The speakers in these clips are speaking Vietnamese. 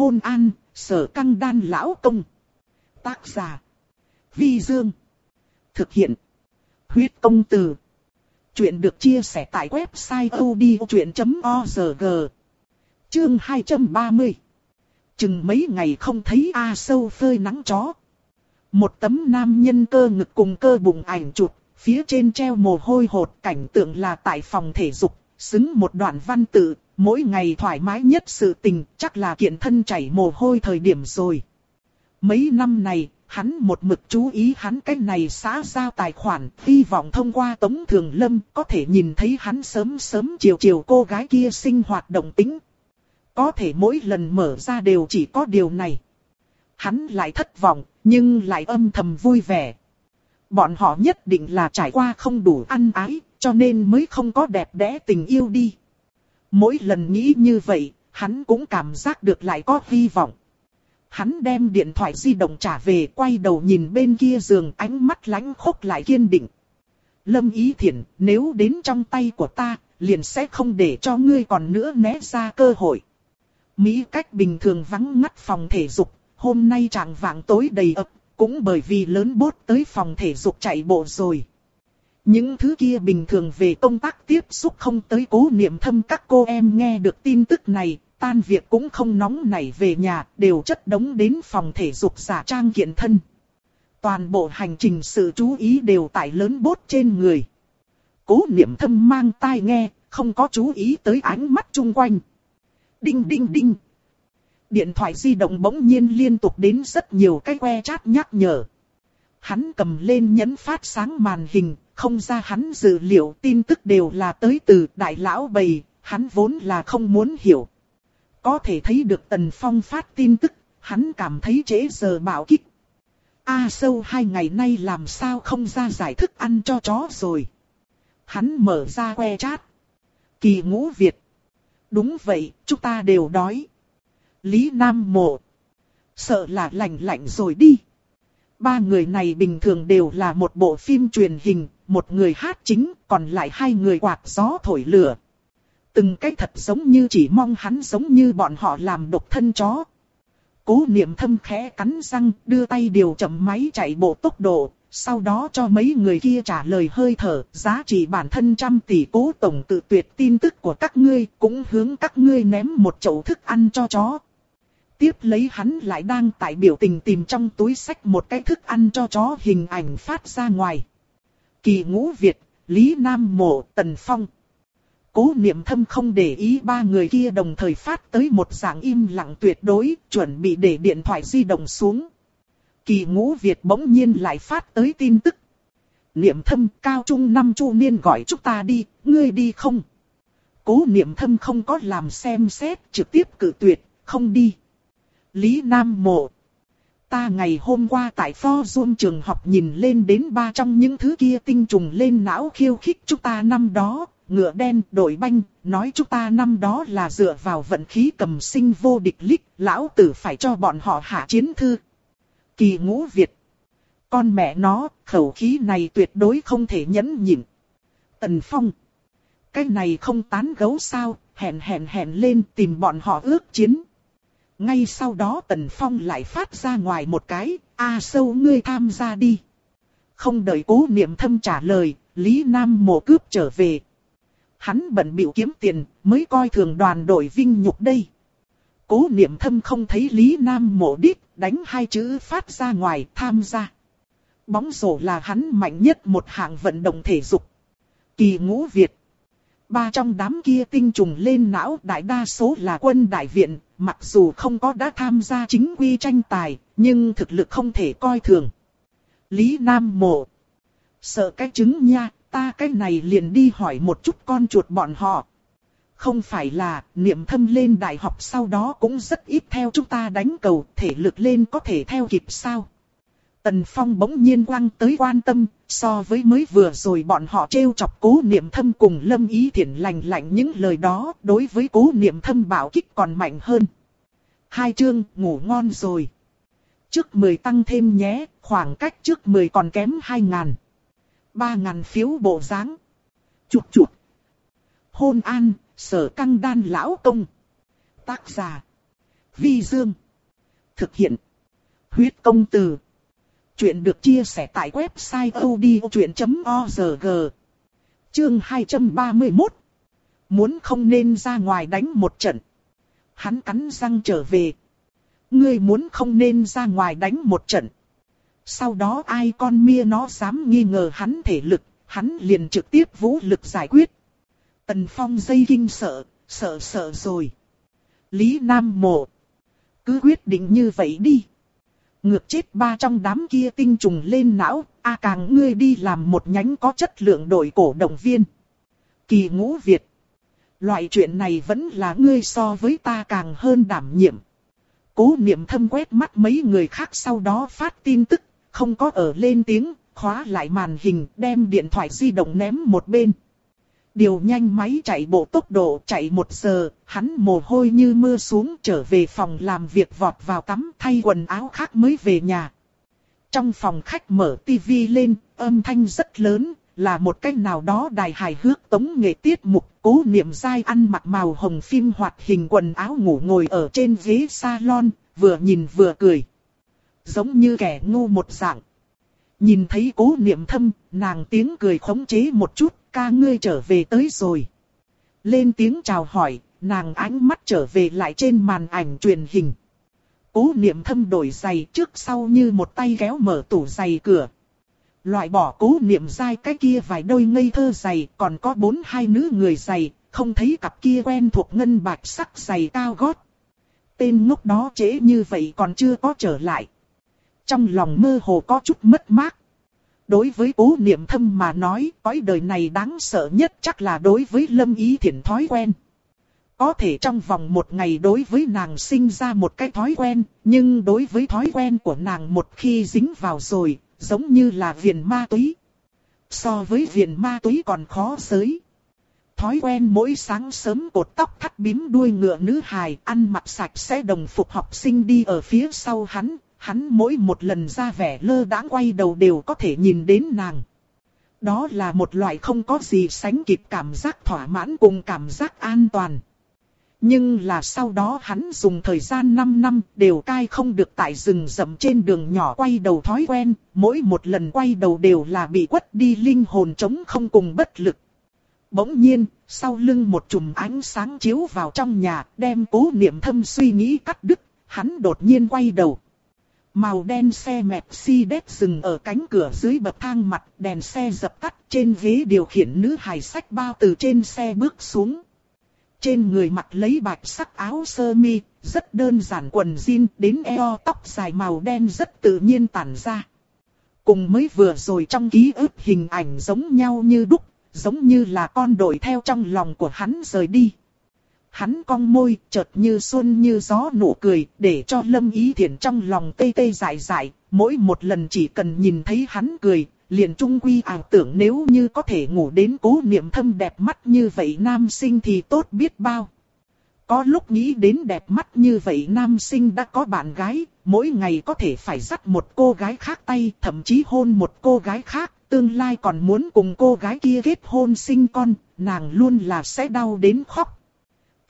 Hôn an, sở căng đan lão công. Tác giả. Vi Dương. Thực hiện. Huyết công từ. Chuyện được chia sẻ tại website odchuyện.org. Chương 230. Chừng mấy ngày không thấy A sâu phơi nắng chó. Một tấm nam nhân cơ ngực cùng cơ bụng ảnh chụp, phía trên treo mồ hôi hột cảnh tượng là tại phòng thể dục, xứng một đoạn văn tự, mỗi ngày thoải mái nhất sự tình chắc là kiện thân chảy mồ hôi thời điểm rồi. Mấy năm này, hắn một mực chú ý hắn cái này xã giao tài khoản, hy vọng thông qua Tống Thường Lâm có thể nhìn thấy hắn sớm sớm chiều chiều cô gái kia sinh hoạt động tính. Có thể mỗi lần mở ra đều chỉ có điều này. Hắn lại thất vọng, nhưng lại âm thầm vui vẻ. Bọn họ nhất định là trải qua không đủ ăn ái, cho nên mới không có đẹp đẽ tình yêu đi. Mỗi lần nghĩ như vậy, hắn cũng cảm giác được lại có hy vọng. Hắn đem điện thoại di động trả về quay đầu nhìn bên kia giường ánh mắt lánh khốc lại kiên định. Lâm ý thiện, nếu đến trong tay của ta, liền sẽ không để cho ngươi còn nữa né ra cơ hội. Mỹ cách bình thường vắng ngắt phòng thể dục, hôm nay trạng vạng tối đầy ập, cũng bởi vì lớn bốt tới phòng thể dục chạy bộ rồi. Những thứ kia bình thường về công tác tiếp xúc không tới cố niệm thâm các cô em nghe được tin tức này, tan việc cũng không nóng nảy về nhà, đều chất đống đến phòng thể dục giả trang kiện thân. Toàn bộ hành trình sự chú ý đều tại lớn bốt trên người. Cố niệm thâm mang tai nghe, không có chú ý tới ánh mắt chung quanh. Đinh đinh đinh. Điện thoại di động bỗng nhiên liên tục đến rất nhiều cái que chat nhắc nhở. Hắn cầm lên nhấn phát sáng màn hình, không ra hắn dự liệu tin tức đều là tới từ đại lão bầy, hắn vốn là không muốn hiểu. Có thể thấy được Tần Phong phát tin tức, hắn cảm thấy trễ giờ bạo kích. A sâu hai ngày nay làm sao không ra giải thức ăn cho chó rồi. Hắn mở ra que chat. Kỳ ngũ Việt. Đúng vậy, chúng ta đều đói. Lý Nam Mộ. Sợ là lạnh lạnh rồi đi. Ba người này bình thường đều là một bộ phim truyền hình, một người hát chính, còn lại hai người quạt gió thổi lửa. Từng cái thật giống như chỉ mong hắn giống như bọn họ làm độc thân chó. Cố niệm thâm khẽ cắn răng, đưa tay điều chậm máy chạy bộ tốc độ, sau đó cho mấy người kia trả lời hơi thở, giá trị bản thân trăm tỷ cố tổng tự tuyệt tin tức của các ngươi, cũng hướng các ngươi ném một chậu thức ăn cho chó. Tiếp lấy hắn lại đang tại biểu tình tìm trong túi sách một cái thức ăn cho chó hình ảnh phát ra ngoài. Kỳ ngũ Việt, Lý Nam Mộ, Tần Phong. Cố niệm thâm không để ý ba người kia đồng thời phát tới một dạng im lặng tuyệt đối, chuẩn bị để điện thoại di động xuống. Kỳ ngũ Việt bỗng nhiên lại phát tới tin tức. Niệm thâm cao trung năm chu niên gọi chúng ta đi, ngươi đi không? Cố niệm thâm không có làm xem xét, trực tiếp cử tuyệt, không đi. Lý Nam Mộ Ta ngày hôm qua tại pho dung trường học nhìn lên đến ba trong những thứ kia tinh trùng lên não khiêu khích chúng ta năm đó, ngựa đen, đội banh, nói chúng ta năm đó là dựa vào vận khí cầm sinh vô địch lích, lão tử phải cho bọn họ hạ chiến thư. Kỳ ngũ Việt. Con mẹ nó, khẩu khí này tuyệt đối không thể nhẫn nhịn. Tần Phong. Cái này không tán gấu sao, hẹn hẹn hẹn lên tìm bọn họ ước chiến. Ngay sau đó Tần Phong lại phát ra ngoài một cái, a sâu ngươi tham gia đi. Không đợi cố niệm thâm trả lời, Lý Nam mộ cướp trở về. Hắn bận biểu kiếm tiền, mới coi thường đoàn đội vinh nhục đây. Cố niệm thâm không thấy Lý Nam mộ đích, đánh hai chữ phát ra ngoài, tham gia. Bóng rổ là hắn mạnh nhất một hạng vận động thể dục. Kỳ ngũ Việt. Ba trong đám kia tinh trùng lên não đại đa số là quân đại viện, mặc dù không có đã tham gia chính quy tranh tài, nhưng thực lực không thể coi thường. Lý Nam Mộ. Sợ cái trứng nha, ta cái này liền đi hỏi một chút con chuột bọn họ. Không phải là, niệm thâm lên đại học sau đó cũng rất ít theo chúng ta đánh cầu, thể lực lên có thể theo kịp sao. Tần Phong bỗng nhiên quăng tới quan tâm, so với mới vừa rồi bọn họ trêu chọc cố niệm thâm cùng lâm ý thiện lành lạnh những lời đó, đối với cố niệm thâm bảo kích còn mạnh hơn. Hai chương, ngủ ngon rồi. Trước 10 tăng thêm nhé, khoảng cách trước 10 còn kém 2 ngàn. 3 ngàn phiếu bộ dáng Chụp chụp. Hôn an, sở căng đan lão công. Tác giả. Vi Dương. Thực hiện. Huyết công từ. Chuyện được chia sẻ tại website odchuyện.org. Chương 231. Muốn không nên ra ngoài đánh một trận. Hắn cắn răng trở về. Ngươi muốn không nên ra ngoài đánh một trận. Sau đó ai con mia nó dám nghi ngờ hắn thể lực, hắn liền trực tiếp vũ lực giải quyết. Tần Phong dây kinh sợ, sợ sợ rồi. Lý Nam Mộ. Cứ quyết định như vậy đi. Ngược chết ba trong đám kia tinh trùng lên não, a càng ngươi đi làm một nhánh có chất lượng đội cổ động viên. Kỳ ngũ Việt. Loại chuyện này vẫn là ngươi so với ta càng hơn đảm nhiệm. Cố niệm thâm quét mắt mấy người khác sau đó phát tin tức, không có ở lên tiếng, khóa lại màn hình, đem điện thoại di động ném một bên. Điều nhanh máy chạy bộ tốc độ chạy một giờ, hắn mồ hôi như mưa xuống trở về phòng làm việc vọt vào tắm thay quần áo khác mới về nhà. Trong phòng khách mở tivi lên, âm thanh rất lớn, là một cách nào đó đài hài hước tống nghệ tiết mục cố niệm dai ăn mặc màu hồng phim hoạt hình quần áo ngủ ngồi ở trên ghế salon, vừa nhìn vừa cười. Giống như kẻ ngu một dạng. Nhìn thấy cố niệm thâm, nàng tiếng cười khống chế một chút, ca ngươi trở về tới rồi. Lên tiếng chào hỏi, nàng ánh mắt trở về lại trên màn ảnh truyền hình. Cố niệm thâm đổi giày trước sau như một tay kéo mở tủ giày cửa. Loại bỏ cố niệm dai cái kia vài đôi ngây thơ giày, còn có bốn hai nữ người giày, không thấy cặp kia quen thuộc ngân bạch sắc giày cao gót. Tên ngốc đó trễ như vậy còn chưa có trở lại. Trong lòng mơ hồ có chút mất mát. Đối với cố niệm thâm mà nói, cõi đời này đáng sợ nhất chắc là đối với lâm ý thiện thói quen. Có thể trong vòng một ngày đối với nàng sinh ra một cái thói quen, nhưng đối với thói quen của nàng một khi dính vào rồi, giống như là viền ma túy. So với viền ma túy còn khó giới. Thói quen mỗi sáng sớm cột tóc thắt bím đuôi ngựa nữ hài, ăn mặc sạch sẽ đồng phục học sinh đi ở phía sau hắn, hắn mỗi một lần ra vẻ lơ đãng quay đầu đều có thể nhìn đến nàng. Đó là một loại không có gì sánh kịp cảm giác thỏa mãn cùng cảm giác an toàn. Nhưng là sau đó hắn dùng thời gian 5 năm đều cai không được tại rừng rậm trên đường nhỏ quay đầu thói quen, mỗi một lần quay đầu đều là bị quất đi linh hồn trống không cùng bất lực. Bỗng nhiên, sau lưng một chùm ánh sáng chiếu vào trong nhà, đem cố niệm thâm suy nghĩ cắt đứt, hắn đột nhiên quay đầu. Màu đen xe Mercedes dừng ở cánh cửa dưới bậc thang mặt, đèn xe dập tắt, trên ghế điều khiển nữ hài sách bao từ trên xe bước xuống. Trên người mặc lấy bạch sắc áo sơ mi, rất đơn giản quần jean đến eo tóc dài màu đen rất tự nhiên tản ra. Cùng mới vừa rồi trong ký ức hình ảnh giống nhau như đúc, giống như là con đội theo trong lòng của hắn rời đi. Hắn cong môi, chợt như xuân như gió nụ cười, để cho lâm ý Thiển trong lòng tê tê dại dại, mỗi một lần chỉ cần nhìn thấy hắn cười, liền trung quy ảo tưởng nếu như có thể ngủ đến cố niệm thâm đẹp mắt như vậy nam sinh thì tốt biết bao. Có lúc nghĩ đến đẹp mắt như vậy nam sinh đã có bạn gái, mỗi ngày có thể phải dắt một cô gái khác tay, thậm chí hôn một cô gái khác, tương lai còn muốn cùng cô gái kia kết hôn sinh con, nàng luôn là sẽ đau đến khóc.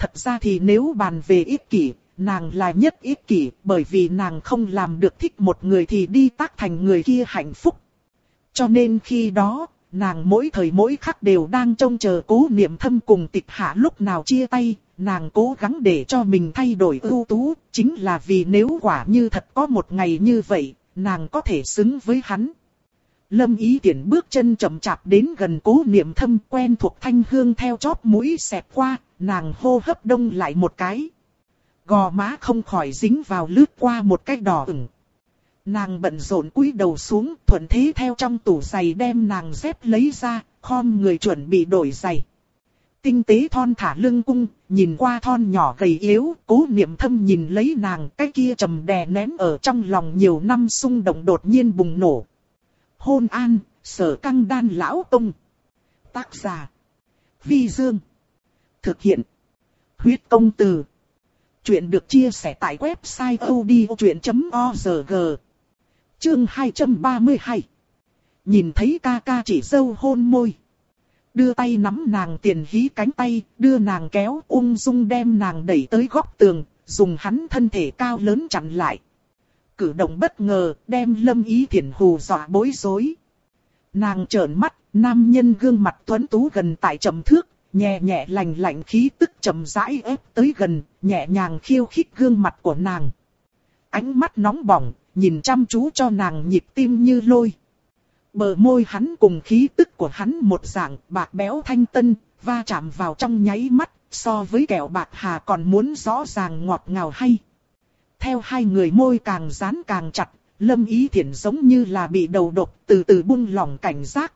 Thật ra thì nếu bàn về ích kỷ, nàng là nhất ích kỷ, bởi vì nàng không làm được thích một người thì đi tác thành người kia hạnh phúc. Cho nên khi đó, nàng mỗi thời mỗi khắc đều đang trông chờ cố niệm thâm cùng tịch hạ lúc nào chia tay, nàng cố gắng để cho mình thay đổi ưu tú, chính là vì nếu quả như thật có một ngày như vậy, nàng có thể xứng với hắn. Lâm ý tiện bước chân chậm chạp đến gần cố niệm thâm quen thuộc thanh hương theo chóp mũi xẹp qua, nàng hô hấp đông lại một cái. Gò má không khỏi dính vào lướt qua một cái đỏ ửng. Nàng bận rộn cúi đầu xuống, thuận thế theo trong tủ giày đem nàng dép lấy ra, khom người chuẩn bị đổi giày. Tinh tế thon thả lưng cung, nhìn qua thon nhỏ gầy yếu, cố niệm thâm nhìn lấy nàng, cái kia trầm đè nén ở trong lòng nhiều năm xung động đột nhiên bùng nổ. Hôn an, sở căng đan lão tông. Tác giả. Vi Dương. Thực hiện. Huyết công từ. Chuyện được chia sẻ tại website odchuyện.org. Chương 232. Nhìn thấy ca ca chỉ dâu hôn môi. Đưa tay nắm nàng tiền hí cánh tay, đưa nàng kéo ung dung đem nàng đẩy tới góc tường, dùng hắn thân thể cao lớn chặn lại. Cử động bất ngờ, đem lâm ý thiển hù dọa bối rối. Nàng trợn mắt, nam nhân gương mặt tuấn tú gần tại trầm thước, nhẹ nhẹ lành lạnh khí tức trầm rãi ép tới gần, nhẹ nhàng khiêu khích gương mặt của nàng. Ánh mắt nóng bỏng, nhìn chăm chú cho nàng nhịp tim như lôi. Bờ môi hắn cùng khí tức của hắn một dạng bạc béo thanh tân, va chạm vào trong nháy mắt, so với kẹo bạc hà còn muốn rõ ràng ngọt ngào hay. Theo hai người môi càng dán càng chặt, lâm ý thiển giống như là bị đầu độc từ từ buông lỏng cảnh giác.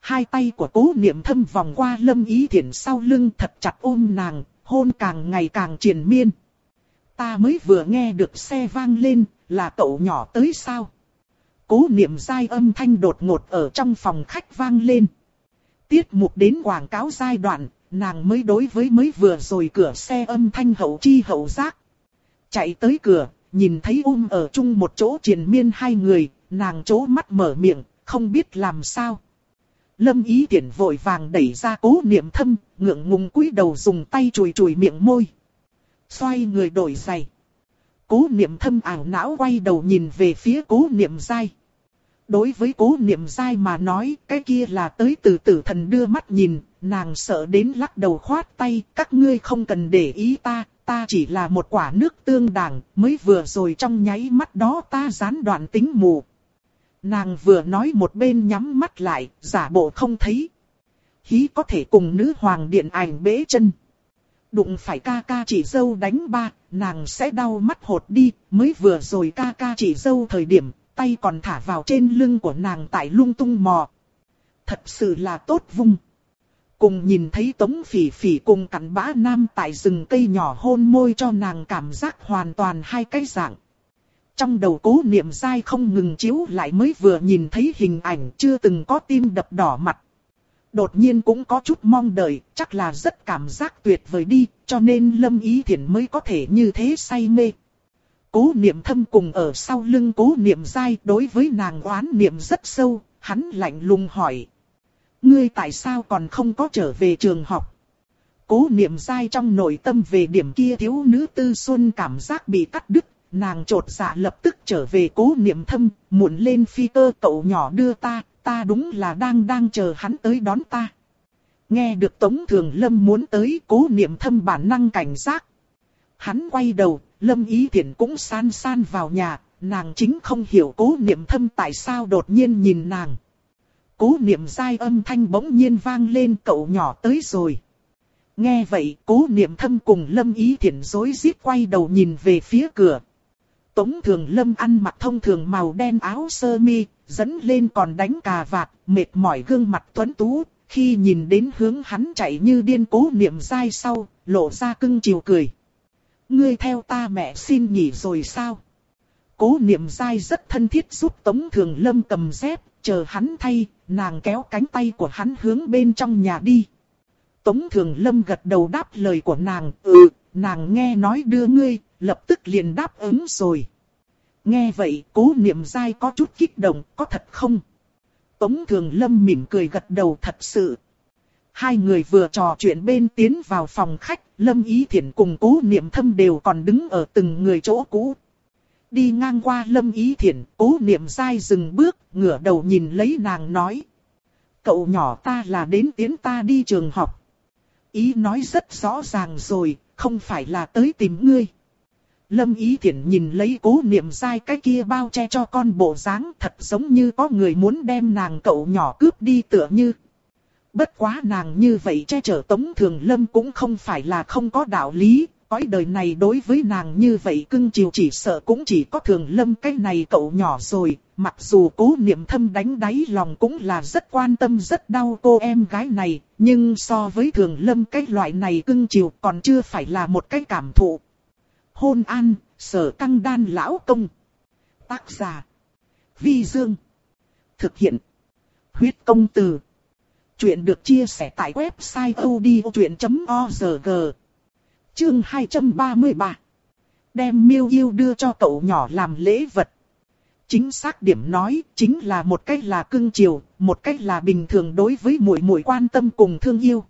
Hai tay của cố niệm thâm vòng qua lâm ý thiển sau lưng thật chặt ôm nàng, hôn càng ngày càng triền miên. Ta mới vừa nghe được xe vang lên, là cậu nhỏ tới sao? Cố niệm dai âm thanh đột ngột ở trong phòng khách vang lên. Tiết mục đến quảng cáo giai đoạn, nàng mới đối với mới vừa rồi cửa xe âm thanh hậu chi hậu giác. Chạy tới cửa, nhìn thấy um ở chung một chỗ triền miên hai người, nàng chố mắt mở miệng, không biết làm sao. Lâm ý tiện vội vàng đẩy ra cố niệm thâm, ngượng ngùng cúi đầu dùng tay chùi chùi miệng môi. Xoay người đổi giày. Cố niệm thâm ảo não quay đầu nhìn về phía cố niệm dai. Đối với cố niệm dai mà nói, cái kia là tới từ tử thần đưa mắt nhìn, nàng sợ đến lắc đầu khoát tay, các ngươi không cần để ý ta, ta chỉ là một quả nước tương đảng, mới vừa rồi trong nháy mắt đó ta gián đoạn tính mù. Nàng vừa nói một bên nhắm mắt lại, giả bộ không thấy. Hí có thể cùng nữ hoàng điện ảnh bế chân. Đụng phải ca ca chỉ dâu đánh ba, nàng sẽ đau mắt hột đi, mới vừa rồi ca ca chỉ dâu thời điểm, tay còn thả vào trên lưng của nàng tại lung tung mò. Thật sự là tốt vung. Cùng nhìn thấy tống phỉ phỉ cùng cắn bã nam tại rừng cây nhỏ hôn môi cho nàng cảm giác hoàn toàn hai cái dạng. Trong đầu cố niệm dai không ngừng chiếu lại mới vừa nhìn thấy hình ảnh chưa từng có tim đập đỏ mặt. Đột nhiên cũng có chút mong đợi, chắc là rất cảm giác tuyệt vời đi, cho nên lâm ý thiện mới có thể như thế say mê. Cố niệm thâm cùng ở sau lưng cố niệm dai đối với nàng oán niệm rất sâu, hắn lạnh lùng hỏi. Ngươi tại sao còn không có trở về trường học? Cố niệm dai trong nội tâm về điểm kia thiếu nữ tư xuân cảm giác bị cắt đứt, nàng trột dạ lập tức trở về cố niệm thâm, muộn lên phi cơ cậu nhỏ đưa ta, ta đúng là đang đang chờ hắn tới đón ta. Nghe được Tống Thường Lâm muốn tới cố niệm thâm bản năng cảnh giác. Hắn quay đầu, Lâm Ý Thiển cũng san san vào nhà, nàng chính không hiểu cố niệm thâm tại sao đột nhiên nhìn nàng. Cố niệm dai âm thanh bỗng nhiên vang lên cậu nhỏ tới rồi. Nghe vậy cố niệm thâm cùng Lâm Ý thiện dối rít quay đầu nhìn về phía cửa. Tống Thường Lâm ăn mặc thông thường màu đen áo sơ mi, dẫn lên còn đánh cà vạt, mệt mỏi gương mặt tuấn tú. Khi nhìn đến hướng hắn chạy như điên cố niệm dai sau, lộ ra cưng chiều cười. Ngươi theo ta mẹ xin nghỉ rồi sao? Cố niệm dai rất thân thiết giúp Tống Thường Lâm cầm dép, chờ hắn thay, nàng kéo cánh tay của hắn hướng bên trong nhà đi. Tống Thường Lâm gật đầu đáp lời của nàng, ừ, nàng nghe nói đưa ngươi, lập tức liền đáp ứng rồi. Nghe vậy, cố niệm dai có chút kích động, có thật không? Tống Thường Lâm mỉm cười gật đầu thật sự. Hai người vừa trò chuyện bên tiến vào phòng khách, Lâm Ý Thiển cùng cố niệm thâm đều còn đứng ở từng người chỗ cũ. Đi ngang qua Lâm Ý Thiển, cố niệm dai dừng bước, ngửa đầu nhìn lấy nàng nói. Cậu nhỏ ta là đến tiến ta đi trường học. Ý nói rất rõ ràng rồi, không phải là tới tìm ngươi. Lâm Ý Thiển nhìn lấy cố niệm dai cái kia bao che cho con bộ dáng thật giống như có người muốn đem nàng cậu nhỏ cướp đi tựa như. Bất quá nàng như vậy che chở Tống Thường Lâm cũng không phải là không có đạo lý, cõi đời này đối với nàng như vậy cưng chiều chỉ sợ cũng chỉ có Thường Lâm cái này cậu nhỏ rồi, mặc dù cố niệm thâm đánh đáy lòng cũng là rất quan tâm rất đau cô em gái này, nhưng so với Thường Lâm cái loại này cưng chiều còn chưa phải là một cái cảm thụ. Hôn an, sở căng đan lão công. Tác giả. Vi Dương. Thực hiện. Huyết công từ. Chuyện được chia sẻ tại website odchuyện.org Chương 233 Đem miêu yêu đưa cho cậu nhỏ làm lễ vật. Chính xác điểm nói, chính là một cách là cưng chiều, một cách là bình thường đối với muội muội quan tâm cùng thương yêu.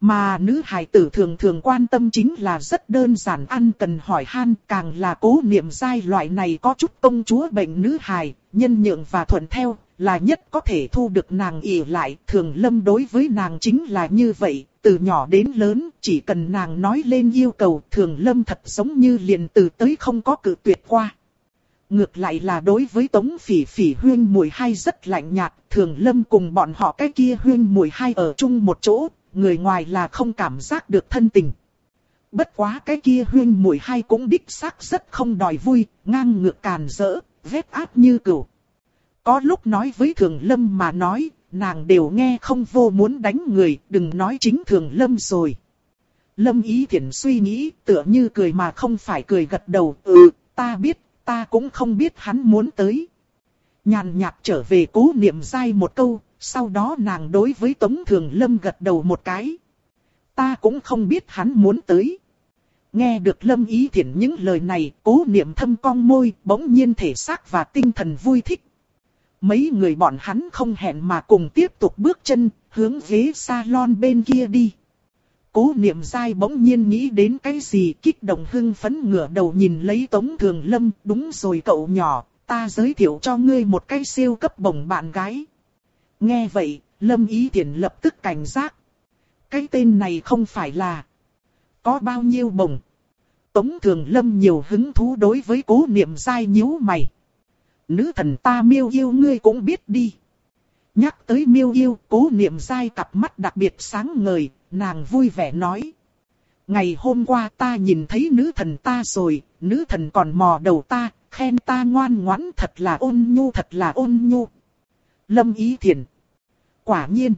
Mà nữ hài tử thường thường quan tâm chính là rất đơn giản ăn cần hỏi han, càng là cố niệm giai loại này có chút công chúa bệnh nữ hài, nhân nhượng và thuận theo, là nhất có thể thu được nàng ỉ lại. Thường lâm đối với nàng chính là như vậy, từ nhỏ đến lớn, chỉ cần nàng nói lên yêu cầu, thường lâm thật giống như liền từ tới không có cự tuyệt qua. Ngược lại là đối với tống phỉ phỉ huyên mùi hai rất lạnh nhạt, thường lâm cùng bọn họ cái kia huyên mùi hai ở chung một chỗ, người ngoài là không cảm giác được thân tình. Bất quá cái kia huyên mùi hai cũng đích xác rất không đòi vui, ngang ngược càn rỡ, vết áp như cửu. Có lúc nói với thường lâm mà nói, nàng đều nghe không vô muốn đánh người, đừng nói chính thường lâm rồi. Lâm ý thiện suy nghĩ, tựa như cười mà không phải cười gật đầu, ừ, ta biết, ta cũng không biết hắn muốn tới. Nhàn nhạt trở về cố niệm dai một câu, sau đó nàng đối với Tống Thường Lâm gật đầu một cái. Ta cũng không biết hắn muốn tới. Nghe được Lâm Ý Thiển những lời này, cố niệm thâm cong môi, bỗng nhiên thể xác và tinh thần vui thích. Mấy người bọn hắn không hẹn mà cùng tiếp tục bước chân, hướng ghế salon bên kia đi. Cố niệm dai bỗng nhiên nghĩ đến cái gì kích động hưng phấn ngửa đầu nhìn lấy Tống Thường Lâm, đúng rồi cậu nhỏ, ta giới thiệu cho ngươi một cái siêu cấp bổng bạn gái. Nghe vậy, Lâm Ý tiện lập tức cảnh giác. Cái tên này không phải là... Có bao nhiêu bổng? Tống Thường Lâm nhiều hứng thú đối với cố niệm dai nhíu mày. Nữ thần ta miêu yêu ngươi cũng biết đi. Nhắc tới miêu yêu, cố niệm dai cặp mắt đặc biệt sáng ngời, nàng vui vẻ nói. Ngày hôm qua ta nhìn thấy nữ thần ta rồi, nữ thần còn mò đầu ta, khen ta ngoan ngoãn thật là ôn nhu thật là ôn nhu. Lâm Ý Thiền. Quả nhiên.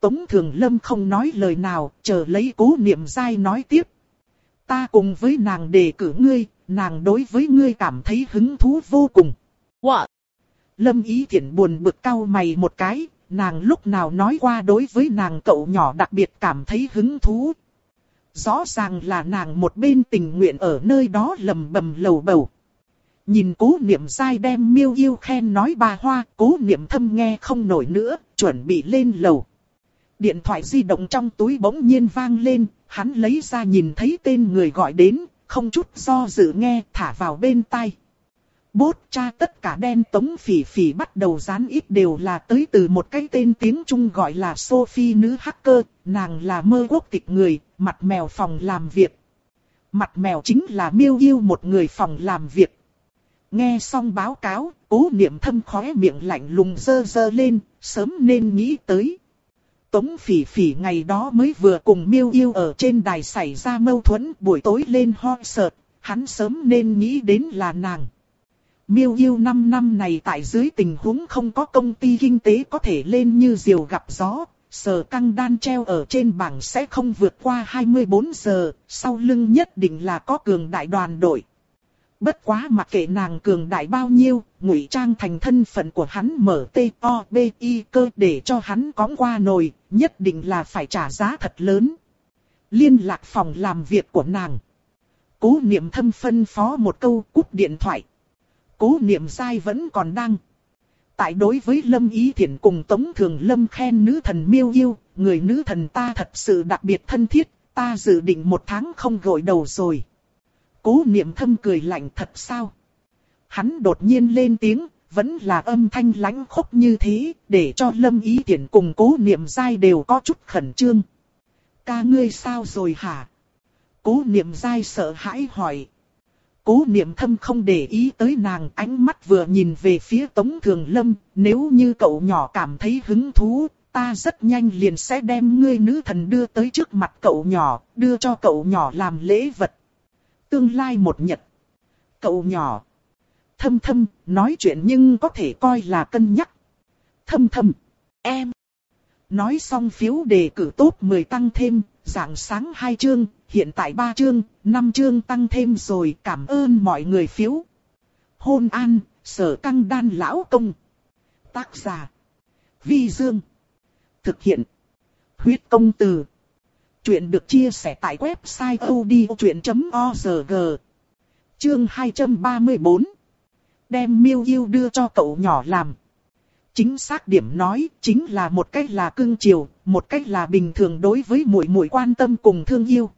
Tống Thường Lâm không nói lời nào, chờ lấy cố niệm dai nói tiếp. Ta cùng với nàng đề cử ngươi, nàng đối với ngươi cảm thấy hứng thú vô cùng. What? Lâm Ý Thiển buồn bực cau mày một cái, nàng lúc nào nói qua đối với nàng cậu nhỏ đặc biệt cảm thấy hứng thú. Rõ ràng là nàng một bên tình nguyện ở nơi đó lầm bầm lầu bầu. Nhìn cố niệm sai đem miêu yêu khen nói bà hoa, cố niệm thâm nghe không nổi nữa, chuẩn bị lên lầu. Điện thoại di động trong túi bỗng nhiên vang lên, hắn lấy ra nhìn thấy tên người gọi đến, không chút do dự nghe, thả vào bên tai. Bốt cha tất cả đen tống phỉ phỉ bắt đầu dán ít đều là tới từ một cái tên tiếng Trung gọi là Sophie nữ hacker, nàng là mơ quốc tịch người, mặt mèo phòng làm việc. Mặt mèo chính là miêu yêu một người phòng làm việc. Nghe xong báo cáo, cố niệm thâm khóe miệng lạnh lùng dơ dơ lên, sớm nên nghĩ tới. Tống phỉ phỉ ngày đó mới vừa cùng miêu yêu ở trên đài xảy ra mâu thuẫn buổi tối lên ho sợt, hắn sớm nên nghĩ đến là nàng. Miêu yêu 5 năm này tại dưới tình huống không có công ty kinh tế có thể lên như diều gặp gió, sở căng đan treo ở trên bảng sẽ không vượt qua 24 giờ, sau lưng nhất định là có cường đại đoàn đội. Bất quá mặc kệ nàng cường đại bao nhiêu, ngụy trang thành thân phận của hắn mở T-O-B-I cơ để cho hắn cóng qua nồi, nhất định là phải trả giá thật lớn. Liên lạc phòng làm việc của nàng. Cố niệm thâm phân phó một câu cúp điện thoại. Cố niệm sai vẫn còn đang. Tại đối với Lâm Ý Thiển cùng Tống Thường Lâm khen nữ thần miêu yêu, người nữ thần ta thật sự đặc biệt thân thiết, ta dự định một tháng không gội đầu rồi. Cố niệm thâm cười lạnh thật sao? Hắn đột nhiên lên tiếng, vẫn là âm thanh lãnh khốc như thế, để cho Lâm Ý Thiển cùng cố niệm dai đều có chút khẩn trương. Ca ngươi sao rồi hả? Cố niệm dai sợ hãi hỏi. Cố niệm thâm không để ý tới nàng ánh mắt vừa nhìn về phía Tống Thường Lâm, nếu như cậu nhỏ cảm thấy hứng thú, ta rất nhanh liền sẽ đem ngươi nữ thần đưa tới trước mặt cậu nhỏ, đưa cho cậu nhỏ làm lễ vật tương lai một nhật. Cậu nhỏ. Thâm thâm, nói chuyện nhưng có thể coi là cân nhắc. Thâm thâm, em. Nói xong phiếu đề cử tốt 10 tăng thêm, dạng sáng hai chương, hiện tại 3 chương, 5 chương tăng thêm rồi, cảm ơn mọi người phiếu. Hôn an, sở căng đan lão công. Tác giả. Vi Dương. Thực hiện. Huyết công từ. Chuyện được chia sẻ tại website odchuyện.org Chương 234 Đem miêu yêu đưa cho cậu nhỏ làm chính xác điểm nói, chính là một cách là cưng chiều, một cách là bình thường đối với muội muội quan tâm cùng thương yêu.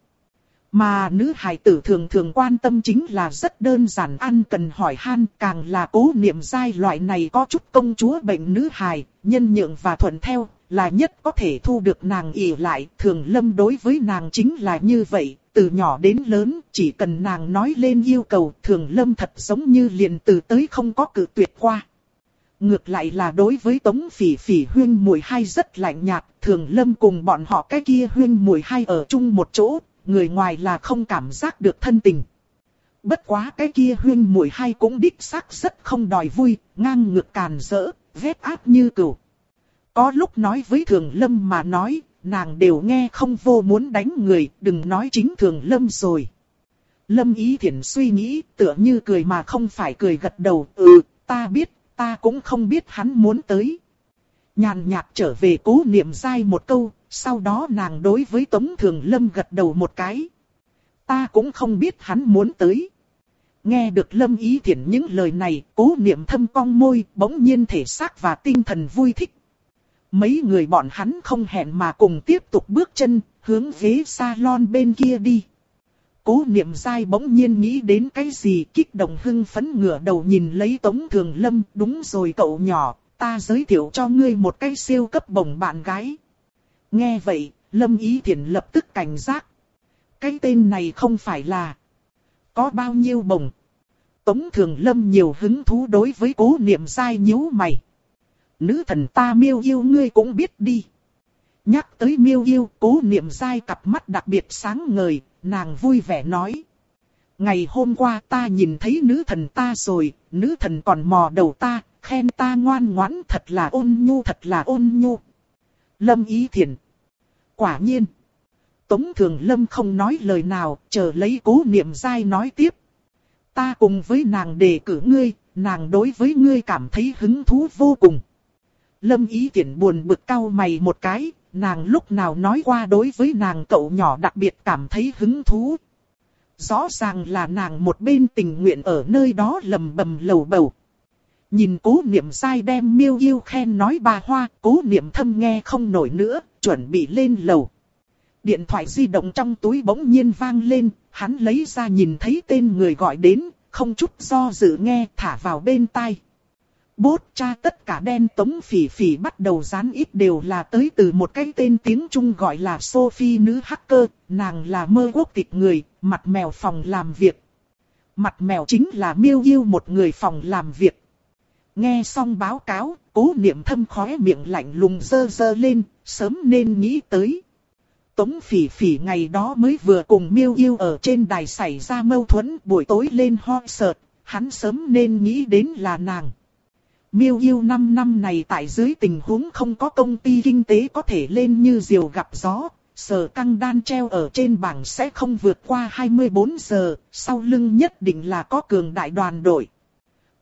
Mà nữ hài tử thường thường quan tâm chính là rất đơn giản ăn cần hỏi han, càng là cố niệm giai loại này có chút công chúa bệnh nữ hài, nhân nhượng và thuận theo, là nhất có thể thu được nàng ỉ lại. Thường lâm đối với nàng chính là như vậy, từ nhỏ đến lớn, chỉ cần nàng nói lên yêu cầu, thường lâm thật giống như liền từ tới không có cử tuyệt qua. Ngược lại là đối với tống phỉ phỉ huyên mùi hai rất lạnh nhạt, thường lâm cùng bọn họ cái kia huyên mùi hai ở chung một chỗ, người ngoài là không cảm giác được thân tình. Bất quá cái kia huyên mùi hai cũng đích xác rất không đòi vui, ngang ngược càn rỡ, vết áp như cừu. Có lúc nói với thường lâm mà nói, nàng đều nghe không vô muốn đánh người, đừng nói chính thường lâm rồi. Lâm ý thiện suy nghĩ, tựa như cười mà không phải cười gật đầu, ừ, ta biết, ta cũng không biết hắn muốn tới. Nhàn nhạt trở về cố niệm dai một câu, sau đó nàng đối với Tống Thường Lâm gật đầu một cái. Ta cũng không biết hắn muốn tới. Nghe được Lâm Ý Thiển những lời này, cố niệm thâm cong môi, bỗng nhiên thể xác và tinh thần vui thích. Mấy người bọn hắn không hẹn mà cùng tiếp tục bước chân, hướng ghế salon bên kia đi. Cố niệm dai bỗng nhiên nghĩ đến cái gì kích động hưng phấn ngửa đầu nhìn lấy Tống Thường Lâm, đúng rồi cậu nhỏ, ta giới thiệu cho ngươi một cái siêu cấp bổng bạn gái. Nghe vậy, Lâm Ý Thiển lập tức cảnh giác. Cái tên này không phải là... Có bao nhiêu bổng? Tống Thường Lâm nhiều hứng thú đối với cố niệm sai nhíu mày. Nữ thần ta miêu yêu ngươi cũng biết đi. Nhắc tới miêu yêu, cố niệm sai cặp mắt đặc biệt sáng ngời, nàng vui vẻ nói. Ngày hôm qua ta nhìn thấy nữ thần ta rồi, nữ thần còn mò đầu ta, khen ta ngoan ngoãn thật là ôn nhu thật là ôn nhu. Lâm Ý Thiền. Quả nhiên. Tống Thường Lâm không nói lời nào, chờ lấy cố niệm dai nói tiếp. Ta cùng với nàng đề cử ngươi, nàng đối với ngươi cảm thấy hứng thú vô cùng. Lâm Ý Thiển buồn bực cau mày một cái, nàng lúc nào nói qua đối với nàng cậu nhỏ đặc biệt cảm thấy hứng thú. Rõ ràng là nàng một bên tình nguyện ở nơi đó lầm bầm lầu bầu. Nhìn cố niệm sai đem miêu yêu khen nói bà hoa, cố niệm thâm nghe không nổi nữa, chuẩn bị lên lầu. Điện thoại di động trong túi bỗng nhiên vang lên, hắn lấy ra nhìn thấy tên người gọi đến, không chút do dự nghe thả vào bên tai. Bốt cha tất cả đen tống phỉ phỉ bắt đầu dán ít đều là tới từ một cái tên tiếng Trung gọi là Sophie nữ hacker, nàng là mơ quốc tịch người, mặt mèo phòng làm việc. Mặt mèo chính là miêu yêu một người phòng làm việc. Nghe xong báo cáo, cố niệm thâm khóe miệng lạnh lùng dơ dơ lên, sớm nên nghĩ tới. Tống phỉ phỉ ngày đó mới vừa cùng miêu yêu ở trên đài xảy ra mâu thuẫn buổi tối lên ho sợt, hắn sớm nên nghĩ đến là nàng. Miêu yêu 5 năm này tại dưới tình huống không có công ty kinh tế có thể lên như diều gặp gió, sở căng đan treo ở trên bảng sẽ không vượt qua 24 giờ, sau lưng nhất định là có cường đại đoàn đội.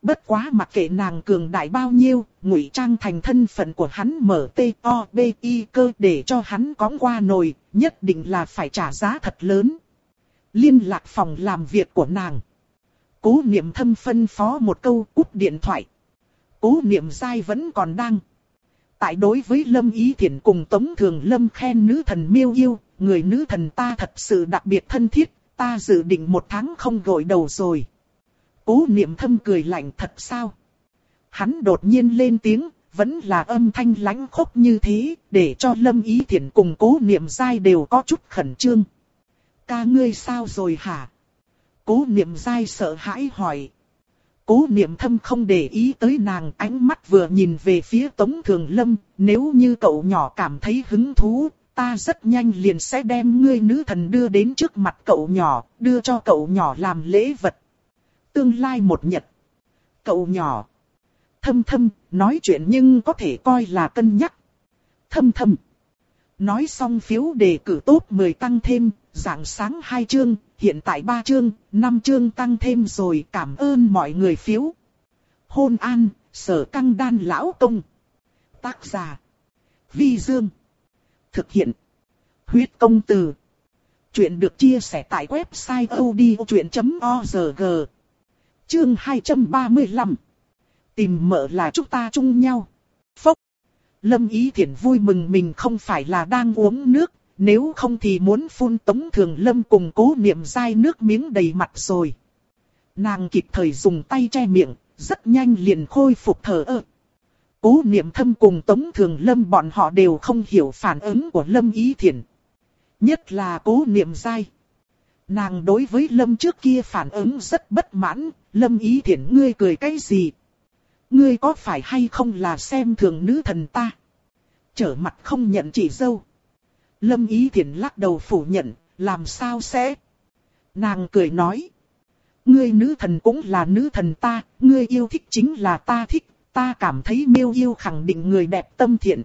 Bất quá mặc kệ nàng cường đại bao nhiêu, ngụy trang thành thân phận của hắn mở T-O-B-I cơ để cho hắn cóng qua nồi, nhất định là phải trả giá thật lớn. Liên lạc phòng làm việc của nàng. Cố niệm thâm phân phó một câu cúp điện thoại. Cố niệm dai vẫn còn đang. Tại đối với Lâm Ý Thiển cùng Tống Thường Lâm khen nữ thần miêu yêu, người nữ thần ta thật sự đặc biệt thân thiết, ta dự định một tháng không gội đầu rồi. Cố niệm thâm cười lạnh thật sao? Hắn đột nhiên lên tiếng, vẫn là âm thanh lãnh khốc như thế, để cho Lâm Ý thiện cùng cố niệm dai đều có chút khẩn trương. Ca ngươi sao rồi hả? Cố niệm dai sợ hãi hỏi. Cố niệm thâm không để ý tới nàng ánh mắt vừa nhìn về phía Tống Thường Lâm, nếu như cậu nhỏ cảm thấy hứng thú, ta rất nhanh liền sẽ đem ngươi nữ thần đưa đến trước mặt cậu nhỏ, đưa cho cậu nhỏ làm lễ vật tương lai một nhật. Cậu nhỏ. Thâm thâm, nói chuyện nhưng có thể coi là cân nhắc. Thâm thâm. Nói xong phiếu đề cử tốt 10 tăng thêm, dạng sáng 2 chương, hiện tại 3 chương, 5 chương tăng thêm rồi cảm ơn mọi người phiếu. Hôn an, sở căng đan lão công. Tác giả. Vi Dương. Thực hiện. Huyết công từ. Chuyện được chia sẻ tại website odchuyện.org. Chương 235 Tìm mợ là chúng ta chung nhau. Lâm Ý Thiển vui mừng mình không phải là đang uống nước, nếu không thì muốn phun tống thường Lâm cùng cố niệm dai nước miếng đầy mặt rồi. Nàng kịp thời dùng tay che miệng, rất nhanh liền khôi phục thở ơ. Cố niệm thâm cùng tống thường Lâm bọn họ đều không hiểu phản ứng của Lâm Ý Thiển. Nhất là cố niệm dai. Nàng đối với Lâm trước kia phản ứng rất bất mãn, Lâm Ý thiện ngươi cười cái gì? Ngươi có phải hay không là xem thường nữ thần ta? Trở mặt không nhận chị dâu. Lâm Ý thiện lắc đầu phủ nhận, làm sao sẽ? Nàng cười nói. Ngươi nữ thần cũng là nữ thần ta, ngươi yêu thích chính là ta thích, ta cảm thấy miêu yêu khẳng định người đẹp tâm thiện.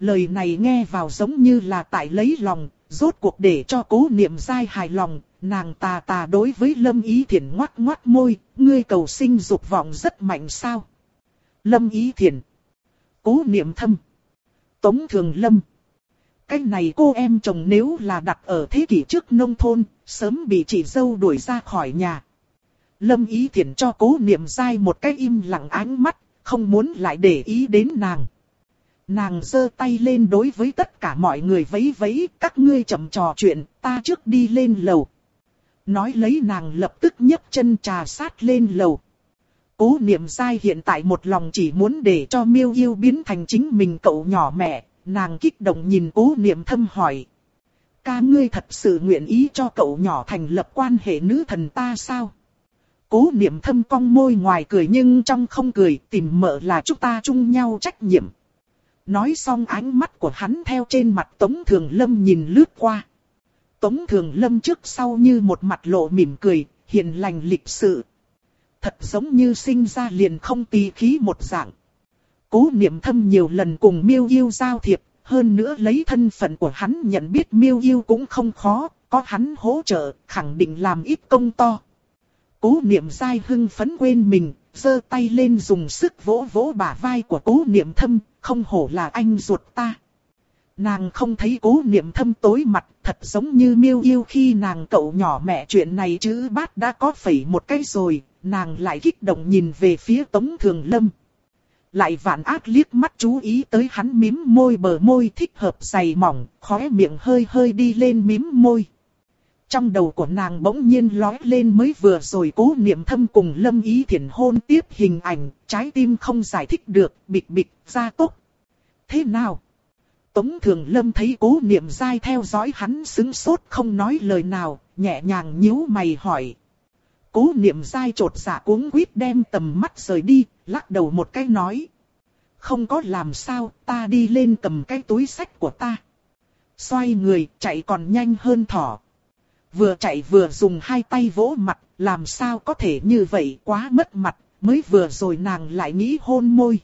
Lời này nghe vào giống như là tại lấy lòng, rốt cuộc để cho cố niệm dai hài lòng, nàng tà tà đối với Lâm Ý Thiển ngoắt ngoắt môi, ngươi cầu sinh dục vọng rất mạnh sao. Lâm Ý Thiển, cố niệm thâm, tống thường lâm. Cái này cô em chồng nếu là đặt ở thế kỷ trước nông thôn, sớm bị chị dâu đuổi ra khỏi nhà. Lâm Ý Thiển cho cố niệm dai một cái im lặng ánh mắt, không muốn lại để ý đến nàng. Nàng giơ tay lên đối với tất cả mọi người vẫy vẫy, các ngươi chậm trò chuyện, ta trước đi lên lầu. Nói lấy nàng lập tức nhấc chân trà sát lên lầu. Cố niệm sai hiện tại một lòng chỉ muốn để cho miêu yêu biến thành chính mình cậu nhỏ mẹ, nàng kích động nhìn cố niệm thâm hỏi. Ca ngươi thật sự nguyện ý cho cậu nhỏ thành lập quan hệ nữ thần ta sao? Cố niệm thâm cong môi ngoài cười nhưng trong không cười tìm mợ là chúng ta chung nhau trách nhiệm. Nói xong ánh mắt của hắn theo trên mặt Tống Thường Lâm nhìn lướt qua. Tống Thường Lâm trước sau như một mặt lộ mỉm cười, hiền lành lịch sự. Thật giống như sinh ra liền không tì khí một dạng. Cố niệm thâm nhiều lần cùng miêu yêu giao thiệp, hơn nữa lấy thân phận của hắn nhận biết miêu yêu cũng không khó, có hắn hỗ trợ, khẳng định làm ít công to. Cố niệm dai hưng phấn quên mình, giơ tay lên dùng sức vỗ vỗ bả vai của cố niệm thâm, không hổ là anh ruột ta. Nàng không thấy cố niệm thâm tối mặt, thật giống như miêu yêu khi nàng cậu nhỏ mẹ chuyện này chứ bát đã có phẩy một cái rồi, nàng lại kích động nhìn về phía Tống Thường Lâm. Lại vạn ác liếc mắt chú ý tới hắn mím môi bờ môi thích hợp dày mỏng, khóe miệng hơi hơi đi lên mím môi. Trong đầu của nàng bỗng nhiên lói lên mới vừa rồi cố niệm thâm cùng lâm ý thiền hôn tiếp hình ảnh, trái tim không giải thích được, bịch bịch, ra tốc. Thế nào? Tống thường lâm thấy cố niệm dai theo dõi hắn xứng sốt không nói lời nào, nhẹ nhàng nhíu mày hỏi. Cố niệm dai trột dạ cuống quýt đem tầm mắt rời đi, lắc đầu một cái nói. Không có làm sao, ta đi lên cầm cái túi sách của ta. Xoay người, chạy còn nhanh hơn thỏ. Vừa chạy vừa dùng hai tay vỗ mặt, làm sao có thể như vậy quá mất mặt, mới vừa rồi nàng lại nghĩ hôn môi.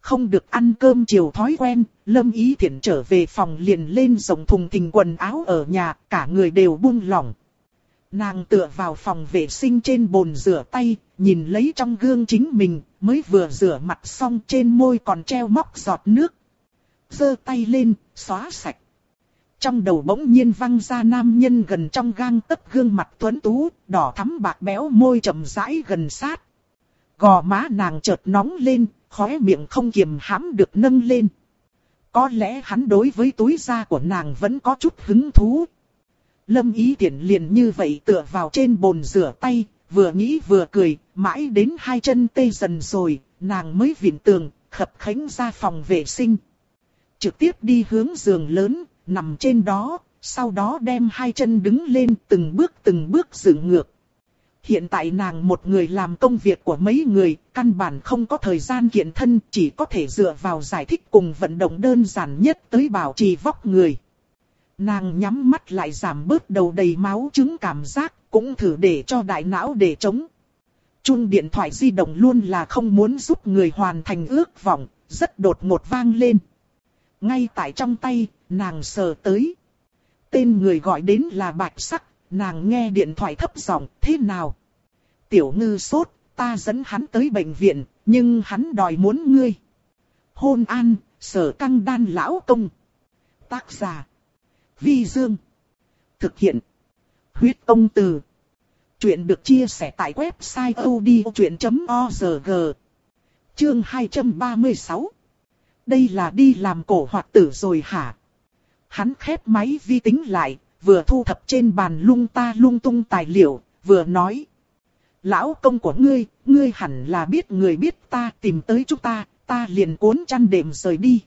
Không được ăn cơm chiều thói quen, Lâm Ý Thiển trở về phòng liền lên rộng thùng thình quần áo ở nhà, cả người đều buông lỏng. Nàng tựa vào phòng vệ sinh trên bồn rửa tay, nhìn lấy trong gương chính mình, mới vừa rửa mặt xong trên môi còn treo móc giọt nước. giơ tay lên, xóa sạch. Trong đầu bỗng nhiên văng ra nam nhân gần trong gang tấc gương mặt tuấn tú, đỏ thắm bạc béo môi chậm rãi gần sát. Gò má nàng chợt nóng lên, khóe miệng không kiềm hãm được nâng lên. Có lẽ hắn đối với túi da của nàng vẫn có chút hứng thú. Lâm ý tiện liền như vậy tựa vào trên bồn rửa tay, vừa nghĩ vừa cười, mãi đến hai chân tê dần rồi, nàng mới viện tường, khập khánh ra phòng vệ sinh. Trực tiếp đi hướng giường lớn, nằm trên đó, sau đó đem hai chân đứng lên từng bước từng bước dựng ngược. Hiện tại nàng một người làm công việc của mấy người, căn bản không có thời gian kiện thân, chỉ có thể dựa vào giải thích cùng vận động đơn giản nhất tới bảo trì vóc người. Nàng nhắm mắt lại giảm bớt đầu đầy máu chứng cảm giác, cũng thử để cho đại não để chống. Chung điện thoại di động luôn là không muốn giúp người hoàn thành ước vọng, rất đột ngột vang lên. Ngay tại trong tay, nàng sờ tới. Tên người gọi đến là Bạch Sắc, nàng nghe điện thoại thấp giọng, thế nào? Tiểu ngư sốt, ta dẫn hắn tới bệnh viện, nhưng hắn đòi muốn ngươi. Hôn an, sở căng đan lão công. Tác giả. Vi Dương. Thực hiện. Huyết công từ. Chuyện được chia sẻ tại website odchuyện.org. Chương 236. đây là đi làm cổ hoạt tử rồi hả? Hắn khép máy vi tính lại, vừa thu thập trên bàn lung ta lung tung tài liệu, vừa nói. Lão công của ngươi, ngươi hẳn là biết người biết ta tìm tới chúng ta, ta liền cuốn chăn đệm rời đi.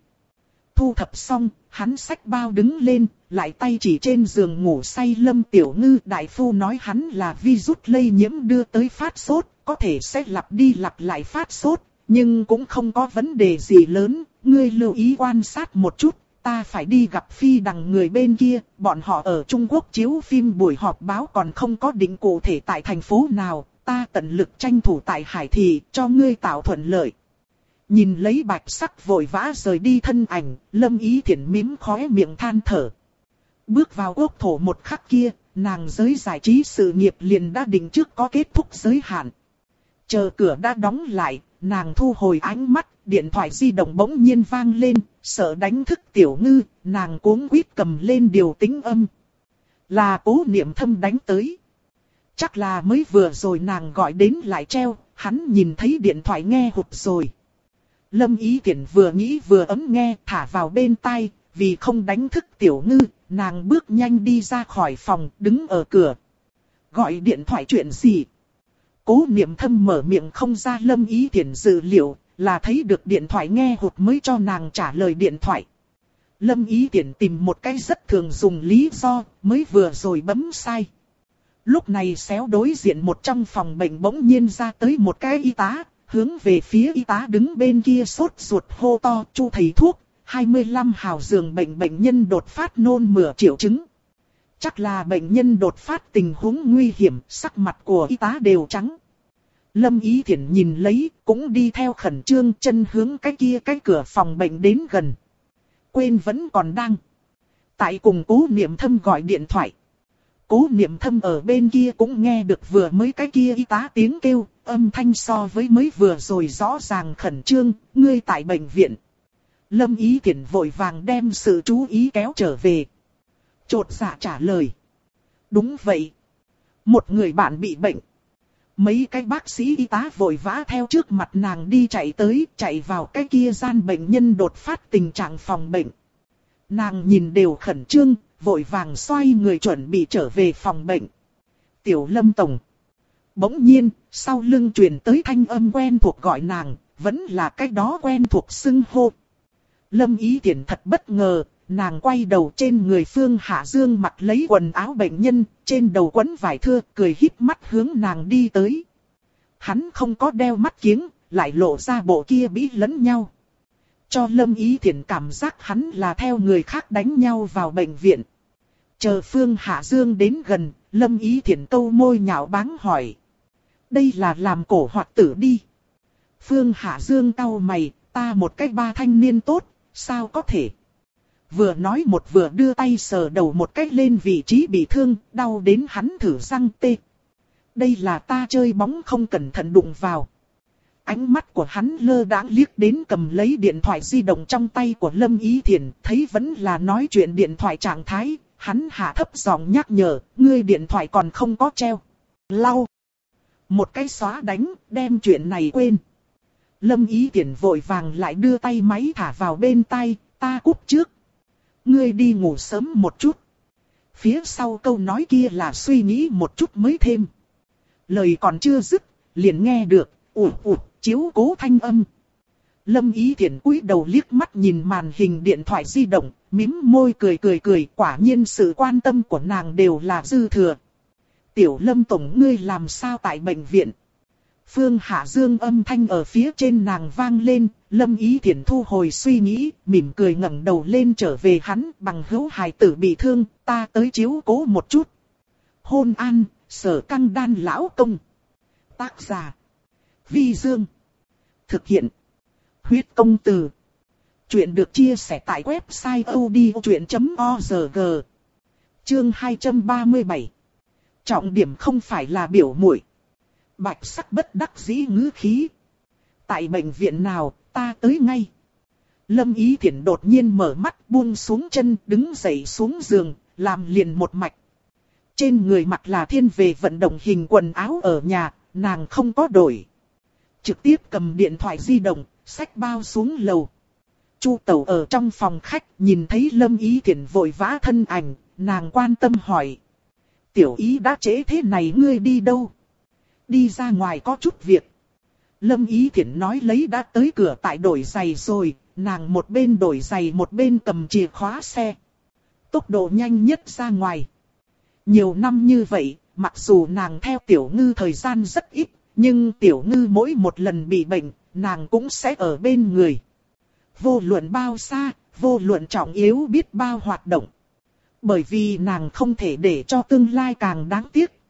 Thu thập xong, hắn xách bao đứng lên, lại tay chỉ trên giường ngủ say lâm tiểu ngư. Đại phu nói hắn là virus lây nhiễm đưa tới phát sốt, có thể sẽ lặp đi lặp lại phát sốt, nhưng cũng không có vấn đề gì lớn. Ngươi lưu ý quan sát một chút, ta phải đi gặp phi đằng người bên kia, bọn họ ở Trung Quốc chiếu phim buổi họp báo còn không có định cụ thể tại thành phố nào, ta tận lực tranh thủ tại Hải Thị cho ngươi tạo thuận lợi. Nhìn lấy bạch sắc vội vã rời đi thân ảnh, lâm ý thiện mím khóe miệng than thở. Bước vào quốc thổ một khắc kia, nàng giới giải trí sự nghiệp liền đã định trước có kết thúc giới hạn. Chờ cửa đã đóng lại, nàng thu hồi ánh mắt, điện thoại di động bỗng nhiên vang lên, sợ đánh thức tiểu ngư, nàng cuống quýt cầm lên điều tính âm. Là cố niệm thâm đánh tới. Chắc là mới vừa rồi nàng gọi đến lại treo, hắn nhìn thấy điện thoại nghe hụt rồi. Lâm Ý tiện vừa nghĩ vừa ấm nghe thả vào bên tai, vì không đánh thức tiểu ngư, nàng bước nhanh đi ra khỏi phòng, đứng ở cửa. Gọi điện thoại chuyện gì? Cố niệm thâm mở miệng không ra Lâm Ý tiện dự liệu, là thấy được điện thoại nghe hụt mới cho nàng trả lời điện thoại. Lâm Ý Tiễn tìm một cái rất thường dùng lý do, mới vừa rồi bấm sai. Lúc này xéo đối diện một trong phòng bệnh bỗng nhiên ra tới một cái y tá, hướng về phía y tá đứng bên kia sốt ruột hô to chu thầy thuốc, 25 hào giường bệnh bệnh nhân đột phát nôn mửa triệu chứng. Chắc là bệnh nhân đột phát tình huống nguy hiểm, sắc mặt của y tá đều trắng. Lâm Ý Thiển nhìn lấy, cũng đi theo khẩn trương chân hướng cái kia cái cửa phòng bệnh đến gần. Quên vẫn còn đang. Tại cùng cố niệm thâm gọi điện thoại. Cố niệm thâm ở bên kia cũng nghe được vừa mới cái kia y tá tiếng kêu, âm thanh so với mới vừa rồi rõ ràng khẩn trương, ngươi tại bệnh viện. Lâm Ý Thiển vội vàng đem sự chú ý kéo trở về. Chột dạ trả lời. Đúng vậy. Một người bạn bị bệnh. Mấy cái bác sĩ y tá vội vã theo trước mặt nàng đi chạy tới, chạy vào cái kia gian bệnh nhân đột phát tình trạng phòng bệnh. Nàng nhìn đều khẩn trương, vội vàng xoay người chuẩn bị trở về phòng bệnh. Tiểu Lâm Tổng. Bỗng nhiên, sau lưng truyền tới thanh âm quen thuộc gọi nàng, vẫn là cái đó quen thuộc xưng hô. Lâm ý tiện thật bất ngờ, nàng quay đầu trên người Phương Hạ Dương mặc lấy quần áo bệnh nhân, trên đầu quấn vải thưa, cười híp mắt hướng nàng đi tới. Hắn không có đeo mắt kiếng, lại lộ ra bộ kia bí lẫn nhau. Cho Lâm Ý Thiển cảm giác hắn là theo người khác đánh nhau vào bệnh viện. Chờ Phương Hạ Dương đến gần, Lâm Ý Thiển câu môi nhạo báng hỏi. Đây là làm cổ hoạt tử đi. Phương Hạ Dương cau mày, ta một cách ba thanh niên tốt, sao có thể? Vừa nói một vừa đưa tay sờ đầu một cách lên vị trí bị thương, đau đến hắn thử răng tê. Đây là ta chơi bóng không cẩn thận đụng vào. Ánh mắt của hắn lơ đãng liếc đến cầm lấy điện thoại di động trong tay của Lâm Ý Thiền, thấy vẫn là nói chuyện điện thoại trạng thái, hắn hạ thấp giọng nhắc nhở, ngươi điện thoại còn không có treo. Lau. Một cái xóa đánh, đem chuyện này quên. Lâm Ý Thiển vội vàng lại đưa tay máy thả vào bên tay, ta cúp trước. Ngươi đi ngủ sớm một chút. Phía sau câu nói kia là suy nghĩ một chút mới thêm. Lời còn chưa dứt, liền nghe được, ủ ủ, chiếu cố thanh âm. Lâm Ý Thiển cúi đầu liếc mắt nhìn màn hình điện thoại di động, mím môi cười cười cười, quả nhiên sự quan tâm của nàng đều là dư thừa. Tiểu Lâm Tổng ngươi làm sao tại bệnh viện? Phương Hạ Dương âm thanh ở phía trên nàng vang lên, Lâm Ý Thiển thu hồi suy nghĩ, mỉm cười ngẩng đầu lên trở về hắn, bằng hữu hài tử bị thương, ta tới chiếu cố một chút. Hôn an, sở căng đan lão công. Tác giả. Vi Dương. Thực hiện. Huyết công từ. Chuyện được chia sẻ tại website odchuyện.org. Chương 237. Trọng điểm không phải là biểu muội Bạch sắc bất đắc dĩ ngữ khí. Tại bệnh viện nào, ta tới ngay. Lâm Ý Thiển đột nhiên mở mắt buông xuống chân đứng dậy xuống giường, làm liền một mạch. Trên người mặc là thiên về vận động hình quần áo ở nhà, nàng không có đổi. Trực tiếp cầm điện thoại di động, xách bao xuống lầu. Chu Tẩu ở trong phòng khách nhìn thấy Lâm Ý Thiển vội vã thân ảnh, nàng quan tâm hỏi. Tiểu ý đã chế thế này ngươi đi đâu? Đi ra ngoài có chút việc. Lâm Ý Thiển nói lấy đã tới cửa tại đổi giày rồi, nàng một bên đổi giày một bên cầm chìa khóa xe. Tốc độ nhanh nhất ra ngoài. Nhiều năm như vậy, mặc dù nàng theo tiểu ngư thời gian rất ít, nhưng tiểu ngư mỗi một lần bị bệnh, nàng cũng sẽ ở bên người. Vô luận bao xa, vô luận trọng yếu biết bao hoạt động. Bởi vì nàng không thể để cho tương lai càng đáng tiếc.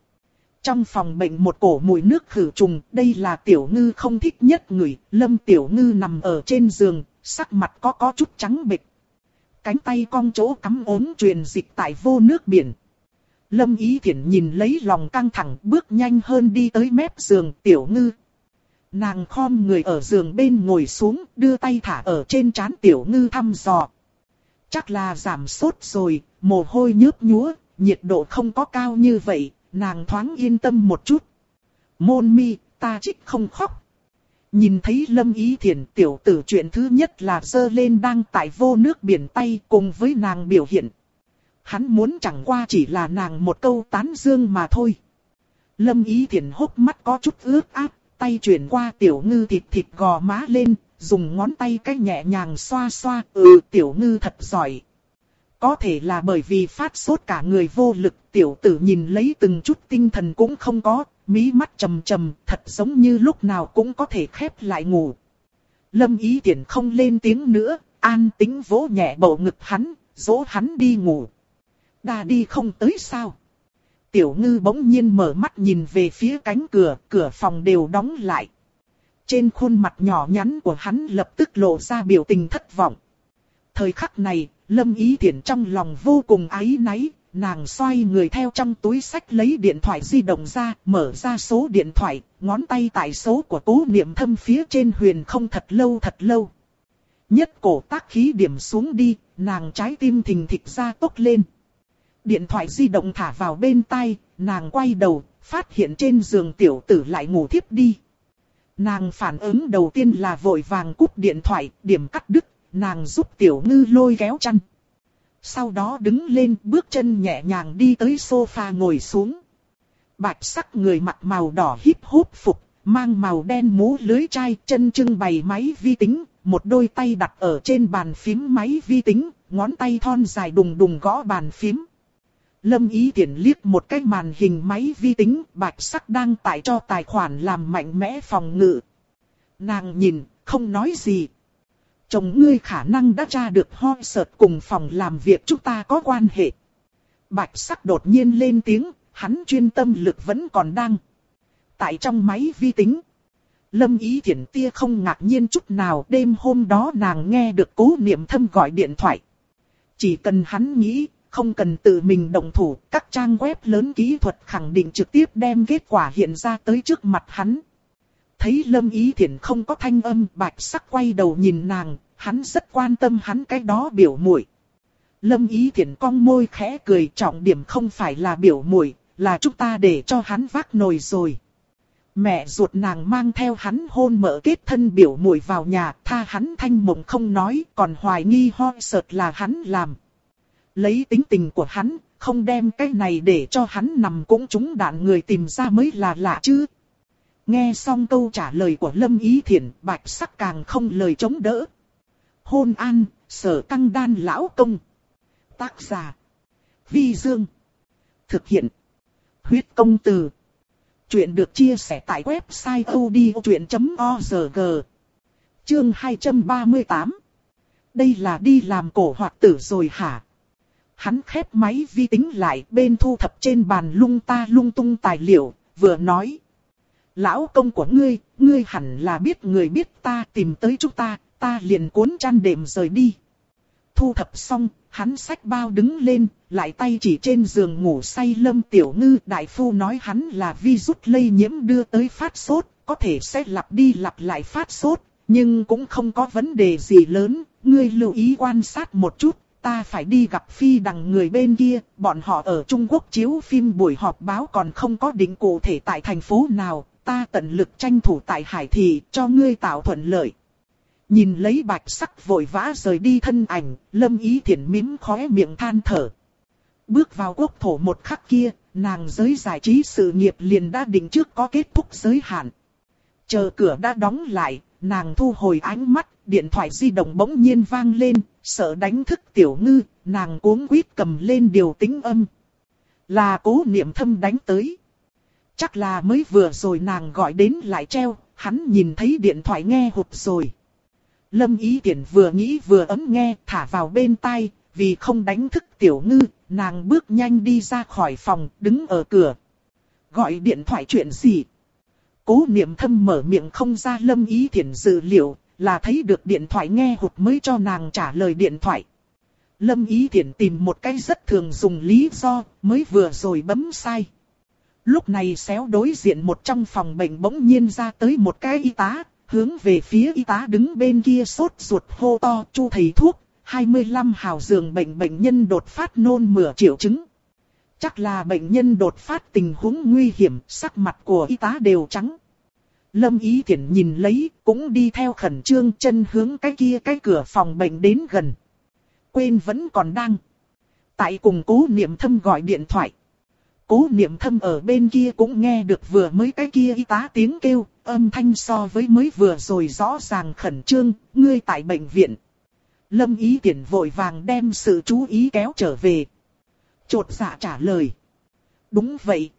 Trong phòng bệnh một cổ mùi nước khử trùng, đây là tiểu ngư không thích nhất người, lâm tiểu ngư nằm ở trên giường, sắc mặt có có chút trắng bệch. Cánh tay cong chỗ cắm ốm truyền dịch tại vô nước biển. Lâm Ý Thiển nhìn lấy lòng căng thẳng bước nhanh hơn đi tới mép giường tiểu ngư. Nàng khom người ở giường bên ngồi xuống đưa tay thả ở trên trán tiểu ngư thăm dò. Chắc là giảm sốt rồi, mồ hôi nhớp nhúa, nhiệt độ không có cao như vậy, nàng thoáng yên tâm một chút. Môn mi, ta trích không khóc. Nhìn thấy lâm ý thiền tiểu tử chuyện thứ nhất là dơ lên đang tại vô nước biển tay cùng với nàng biểu hiện. Hắn muốn chẳng qua chỉ là nàng một câu tán dương mà thôi. Lâm ý thiền hốc mắt có chút ướt át, tay chuyển qua tiểu ngư thịt thịt gò má lên, dùng ngón tay cách nhẹ nhàng xoa xoa, ừ tiểu ngư thật giỏi. Có thể là bởi vì phát sốt cả người vô lực, tiểu tử nhìn lấy từng chút tinh thần cũng không có, mí mắt trầm trầm, thật giống như lúc nào cũng có thể khép lại ngủ. Lâm ý tiện không lên tiếng nữa, an tính vỗ nhẹ bầu ngực hắn, dỗ hắn đi ngủ. Đà đi không tới sao? Tiểu ngư bỗng nhiên mở mắt nhìn về phía cánh cửa, cửa phòng đều đóng lại. Trên khuôn mặt nhỏ nhắn của hắn lập tức lộ ra biểu tình thất vọng. Thời khắc này, Lâm Ý Thiển trong lòng vô cùng áy náy, nàng xoay người theo trong túi sách lấy điện thoại di động ra, mở ra số điện thoại, ngón tay tại số của cố niệm thâm phía trên huyền không thật lâu thật lâu. Nhất cổ tác khí điểm xuống đi, nàng trái tim thình thịch ra tốt lên. Điện thoại di động thả vào bên tay, nàng quay đầu, phát hiện trên giường tiểu tử lại ngủ thiếp đi. Nàng phản ứng đầu tiên là vội vàng cúp điện thoại, điểm cắt đứt, nàng giúp tiểu ngư lôi kéo chăn. Sau đó đứng lên bước chân nhẹ nhàng đi tới sofa ngồi xuống. Bạch sắc người mặc màu đỏ híp húp phục, mang màu đen mũ lưới chai chân trưng bày máy vi tính, một đôi tay đặt ở trên bàn phím máy vi tính, ngón tay thon dài đùng đùng gõ bàn phím. Lâm ý tiện liếc một cái màn hình máy vi tính, bạch sắc đang tải cho tài khoản làm mạnh mẽ phòng ngự. Nàng nhìn, không nói gì. Chồng ngươi khả năng đã tra được ho sợt cùng phòng làm việc chúng ta có quan hệ. Bạch sắc đột nhiên lên tiếng, hắn chuyên tâm lực vẫn còn đang. Tại trong máy vi tính. Lâm ý thiện tia không ngạc nhiên chút nào đêm hôm đó nàng nghe được cố niệm thâm gọi điện thoại. Chỉ cần hắn nghĩ, không cần tự mình động thủ, các trang web lớn kỹ thuật khẳng định trực tiếp đem kết quả hiện ra tới trước mặt hắn. Thấy Lâm Ý Thiển không có thanh âm, bạch sắc quay đầu nhìn nàng, hắn rất quan tâm hắn cái đó biểu muội. Lâm Ý Thiển cong môi khẽ cười trọng điểm không phải là biểu muội, là chúng ta để cho hắn vác nồi rồi. Mẹ ruột nàng mang theo hắn hôn mở kết thân biểu muội vào nhà, tha hắn thanh mộng không nói, còn hoài nghi ho sợt là hắn làm. Lấy tính tình của hắn, không đem cái này để cho hắn nằm cũng trúng đạn người tìm ra mới là lạ chứ. Nghe xong câu trả lời của Lâm Ý Thiển, bạch sắc càng không lời chống đỡ. Hôn an, sở căng đan lão công. Tác giả. Vi Dương. Thực hiện. Huyết công từ. Chuyện được chia sẻ tại website odchuyện.org. Chương 238. Đây là đi làm cổ hoạt tử rồi hả? Hắn khép máy vi tính lại bên thu thập trên bàn lung ta lung tung tài liệu, vừa nói. Lão công của ngươi, ngươi hẳn là biết người biết ta tìm tới chúng ta, ta liền cuốn chăn đệm rời đi. Thu thập xong, hắn xách bao đứng lên, lại tay chỉ trên giường ngủ say lâm tiểu ngư. Đại phu nói hắn là virus lây nhiễm đưa tới phát sốt, có thể sẽ lặp đi lặp lại phát sốt, nhưng cũng không có vấn đề gì lớn. Ngươi lưu ý quan sát một chút, ta phải đi gặp phi đằng người bên kia, bọn họ ở Trung Quốc chiếu phim buổi họp báo còn không có định cụ thể tại thành phố nào, ta tận lực tranh thủ tại Hải Thị cho ngươi tạo thuận lợi. Nhìn lấy bạch sắc vội vã rời đi thân ảnh, lâm ý thiện mím khóe miệng than thở. Bước vào quốc thổ một khắc kia, nàng giới giải trí sự nghiệp liền đã định trước có kết thúc giới hạn. Chờ cửa đã đóng lại, nàng thu hồi ánh mắt, điện thoại di động bỗng nhiên vang lên, sợ đánh thức tiểu ngư, nàng cuống quýt cầm lên điều tính âm. Là cố niệm thâm đánh tới. Chắc là mới vừa rồi nàng gọi đến lại treo, hắn nhìn thấy điện thoại nghe hụt rồi. Lâm ý Tiễn vừa nghĩ vừa ấm nghe, thả vào bên tai, vì không đánh thức tiểu ngư, nàng bước nhanh đi ra khỏi phòng, đứng ở cửa. Gọi điện thoại chuyện gì? Cố niệm thâm mở miệng không ra lâm ý thiện dự liệu, là thấy được điện thoại nghe hụt mới cho nàng trả lời điện thoại. Lâm ý thiện tìm một cái rất thường dùng lý do, mới vừa rồi bấm sai. Lúc này xéo đối diện một trong phòng bệnh bỗng nhiên ra tới một cái y tá, hướng về phía y tá đứng bên kia sốt ruột hô to chu thầy thuốc, 25 hào giường bệnh bệnh nhân đột phát nôn mửa triệu chứng. Chắc là bệnh nhân đột phát tình huống nguy hiểm, sắc mặt của y tá đều trắng. Lâm Ý Thiển nhìn lấy, cũng đi theo khẩn trương chân hướng cái kia cái cửa phòng bệnh đến gần. Quên vẫn còn đang. Tại cùng cố niệm thâm gọi điện thoại. Cố niệm thâm ở bên kia cũng nghe được vừa mới cái kia y tá tiếng kêu, âm thanh so với mới vừa rồi rõ ràng khẩn trương, ngươi tại bệnh viện. Lâm ý tiện vội vàng đem sự chú ý kéo trở về. Chột dạ trả lời. Đúng vậy.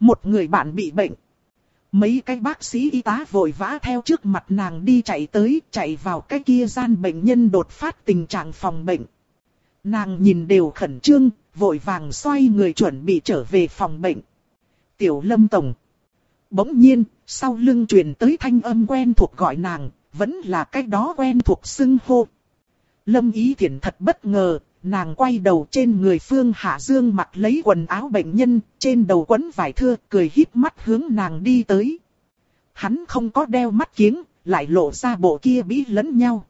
Một người bạn bị bệnh. Mấy cái bác sĩ y tá vội vã theo trước mặt nàng đi chạy tới, chạy vào cái kia gian bệnh nhân đột phát tình trạng phòng bệnh. Nàng nhìn đều khẩn trương, vội vàng xoay người chuẩn bị trở về phòng bệnh. Tiểu Lâm Tổng. Bỗng nhiên, sau lưng truyền tới thanh âm quen thuộc gọi nàng, vẫn là cái đó quen thuộc xưng hô. Lâm Ý Thiển thật bất ngờ, nàng quay đầu trên người Phương Hạ Dương mặc lấy quần áo bệnh nhân, trên đầu quấn vải thưa, cười híp mắt hướng nàng đi tới. Hắn không có đeo mắt kiếng, lại lộ ra bộ kia bí lẫn nhau.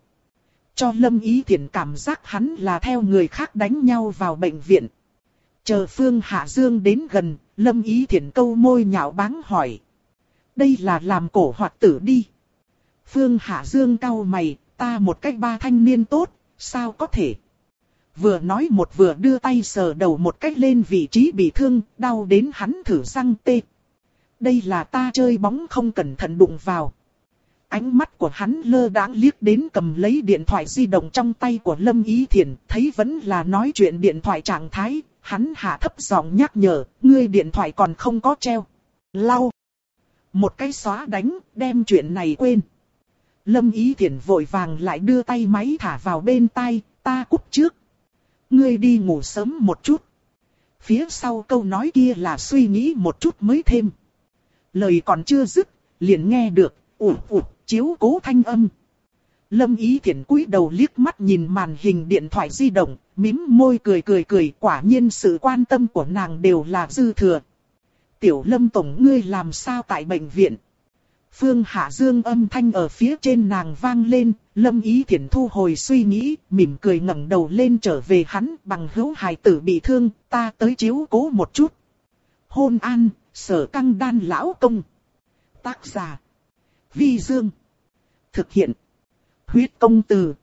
Cho Lâm Ý Thiển cảm giác hắn là theo người khác đánh nhau vào bệnh viện. Chờ Phương Hạ Dương đến gần, Lâm Ý Thiển câu môi nhạo báng hỏi. Đây là làm cổ hoạt tử đi. Phương Hạ Dương cau mày, ta một cách ba thanh niên tốt, sao có thể? Vừa nói một vừa đưa tay sờ đầu một cách lên vị trí bị thương, đau đến hắn thử răng tê. Đây là ta chơi bóng không cẩn thận đụng vào. Ánh mắt của hắn lơ đãng liếc đến cầm lấy điện thoại di động trong tay của Lâm Ý Thiền, thấy vẫn là nói chuyện điện thoại trạng thái, hắn hạ thấp giọng nhắc nhở, ngươi điện thoại còn không có treo. Lau. Một cái xóa đánh, đem chuyện này quên. Lâm Ý Thiển vội vàng lại đưa tay máy thả vào bên tay, ta cúp trước. Ngươi đi ngủ sớm một chút. Phía sau câu nói kia là suy nghĩ một chút mới thêm. Lời còn chưa dứt, liền nghe được, ủ ủ, chiếu cố thanh âm. Lâm Ý Thiển cúi đầu liếc mắt nhìn màn hình điện thoại di động, mím môi cười cười cười, quả nhiên sự quan tâm của nàng đều là dư thừa. Tiểu Lâm Tổng ngươi làm sao tại bệnh viện? Phương Hạ Dương âm thanh ở phía trên nàng vang lên, Lâm Ý Thiển thu hồi suy nghĩ, mỉm cười ngẩng đầu lên trở về hắn bằng hữu hài tử bị thương, ta tới chiếu cố một chút. Hôn an, sở căng đan lão công. Tác giả. Vi Dương. Thực hiện. Huyết công từ.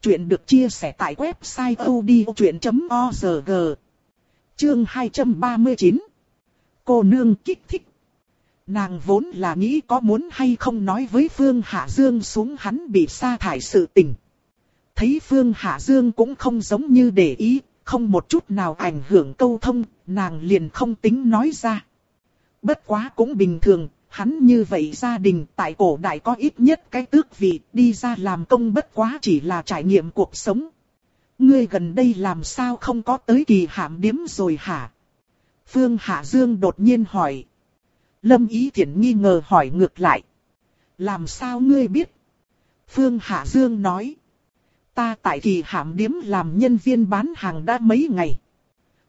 Chuyện được chia sẻ tại website odchuyện.org. Chương 239. Cô nương kích thích. Nàng vốn là nghĩ có muốn hay không nói với Phương Hạ Dương xuống hắn bị sa thải sự tình. Thấy Phương Hạ Dương cũng không giống như để ý, không một chút nào ảnh hưởng câu thông, nàng liền không tính nói ra. Bất quá cũng bình thường, hắn như vậy gia đình tại cổ đại có ít nhất cái tước vị, đi ra làm công bất quá chỉ là trải nghiệm cuộc sống. Ngươi gần đây làm sao không có tới kỳ hạm điếm rồi hả? Phương Hạ Dương đột nhiên hỏi. Lâm Ý Thiển nghi ngờ hỏi ngược lại. Làm sao ngươi biết? Phương Hạ Dương nói. Ta tại kỳ hạm điếm làm nhân viên bán hàng đã mấy ngày.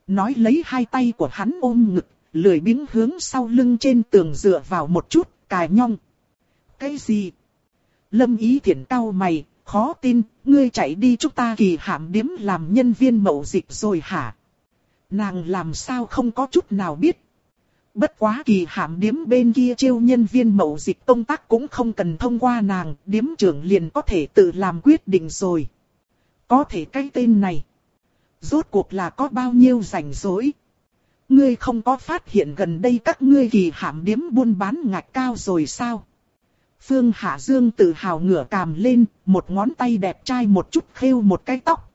Nói lấy hai tay của hắn ôm ngực, lười biếng hướng sau lưng trên tường dựa vào một chút, cài nhong. Cái gì? Lâm Ý Thiển cau mày, khó tin, ngươi chạy đi chúng ta kỳ hạm điếm làm nhân viên mậu dịch rồi hả? Nàng làm sao không có chút nào biết? Bất quá kỳ hạm điếm bên kia chiêu nhân viên mậu dịch công tác cũng không cần thông qua nàng, điếm trưởng liền có thể tự làm quyết định rồi. Có thể cái tên này. Rốt cuộc là có bao nhiêu rảnh rỗi. Ngươi không có phát hiện gần đây các ngươi kỳ hạm điếm buôn bán ngạch cao rồi sao? Phương Hạ Dương tự hào ngửa càm lên, một ngón tay đẹp trai một chút khêu một cái tóc.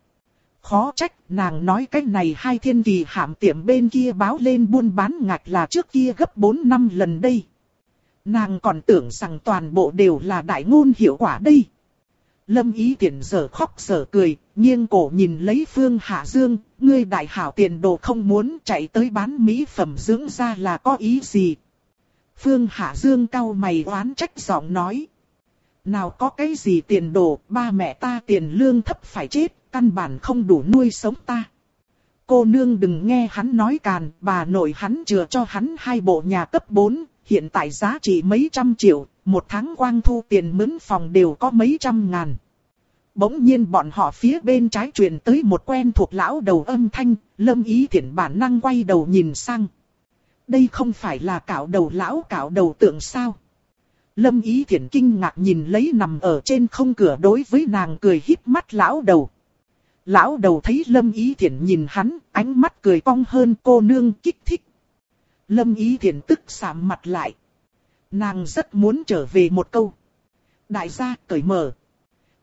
Khó trách, nàng nói cái này hai thiên kỳ hạm tiệm bên kia báo lên buôn bán ngạch là trước kia gấp 4 năm lần đây. Nàng còn tưởng rằng toàn bộ đều là đại ngôn hiệu quả đây. Lâm ý tiện giờ khóc giờ cười, nghiêng cổ nhìn lấy Phương Hạ Dương, ngươi đại hảo tiền đồ không muốn chạy tới bán mỹ phẩm dưỡng ra là có ý gì. Phương Hạ Dương cau mày oán trách giọng nói. Nào có cái gì tiền đồ, ba mẹ ta tiền lương thấp phải chết, căn bản không đủ nuôi sống ta. Cô nương đừng nghe hắn nói càn, bà nội hắn chừa cho hắn hai bộ nhà cấp 4, hiện tại giá trị mấy trăm triệu, một tháng quang thu tiền mướn phòng đều có mấy trăm ngàn. Bỗng nhiên bọn họ phía bên trái truyền tới một quen thuộc lão đầu âm thanh, lâm ý thiện bản năng quay đầu nhìn sang. Đây không phải là cạo đầu lão cạo đầu tượng sao? Lâm ý thiện kinh ngạc nhìn lấy nằm ở trên không cửa đối với nàng cười híp mắt lão đầu. Lão đầu thấy lâm ý Thiển nhìn hắn, ánh mắt cười cong hơn cô nương kích thích. Lâm ý Thiển tức sạm mặt lại. Nàng rất muốn trở về một câu. Đại gia cởi mở.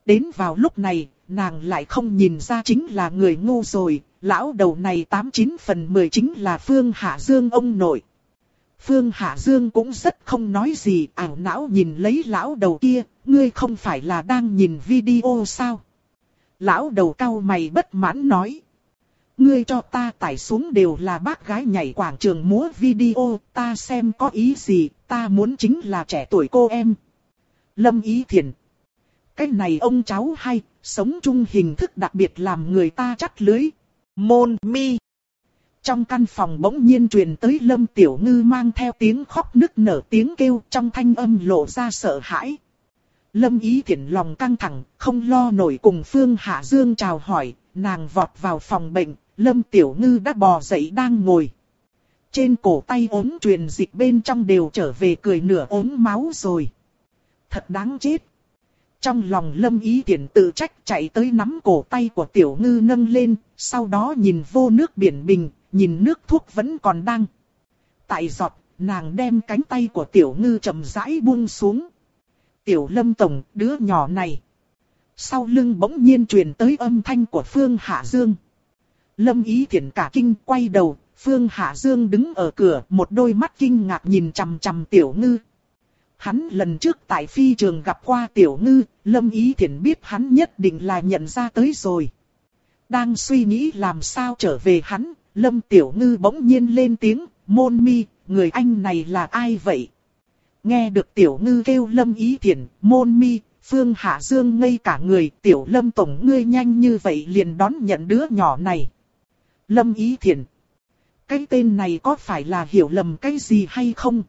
Đến vào lúc này, nàng lại không nhìn ra chính là người ngu rồi, lão đầu này 89 phần 10 chính là Phương Hạ Dương ông nội. Phương Hạ Dương cũng rất không nói gì, ảo não nhìn lấy lão đầu kia, ngươi không phải là đang nhìn video sao? Lão đầu cao mày bất mãn nói. Ngươi cho ta tải xuống đều là bác gái nhảy quảng trường múa video, ta xem có ý gì, ta muốn chính là trẻ tuổi cô em. Lâm Ý Thiền. Cái này ông cháu hay, sống chung hình thức đặc biệt làm người ta chắt lưới. Môn mi. Trong căn phòng bỗng nhiên truyền tới Lâm Tiểu Ngư mang theo tiếng khóc nức nở tiếng kêu trong thanh âm lộ ra sợ hãi. Lâm Ý Thiển lòng căng thẳng, không lo nổi cùng Phương Hạ Dương chào hỏi, nàng vọt vào phòng bệnh, Lâm Tiểu Ngư đã bò dậy đang ngồi. Trên cổ tay ốm truyền dịch bên trong đều trở về cười nửa ốm máu rồi. Thật đáng chết. Trong lòng lâm ý thiển tự trách chạy tới nắm cổ tay của tiểu ngư nâng lên, sau đó nhìn vô nước biển bình, nhìn nước thuốc vẫn còn đang. Tại giọt, nàng đem cánh tay của tiểu ngư chậm rãi buông xuống. Tiểu lâm tổng, đứa nhỏ này. Sau lưng bỗng nhiên truyền tới âm thanh của Phương Hạ Dương. Lâm ý thiện cả kinh quay đầu, Phương Hạ Dương đứng ở cửa, một đôi mắt kinh ngạc nhìn chằm chằm tiểu ngư. Hắn lần trước tại phi trường gặp qua tiểu ngư, Lâm ý thiện biết hắn nhất định là nhận ra tới rồi. Đang suy nghĩ làm sao trở về hắn, Lâm tiểu ngư bỗng nhiên lên tiếng, môn mi, người anh này là ai vậy? Nghe được tiểu ngư kêu Lâm ý thiền, môn mi, Phương Hạ Dương ngây cả người, tiểu Lâm tổng ngươi nhanh như vậy liền đón nhận đứa nhỏ này. Lâm Ý Thiển. Cái tên này có phải là hiểu lầm cái gì hay không?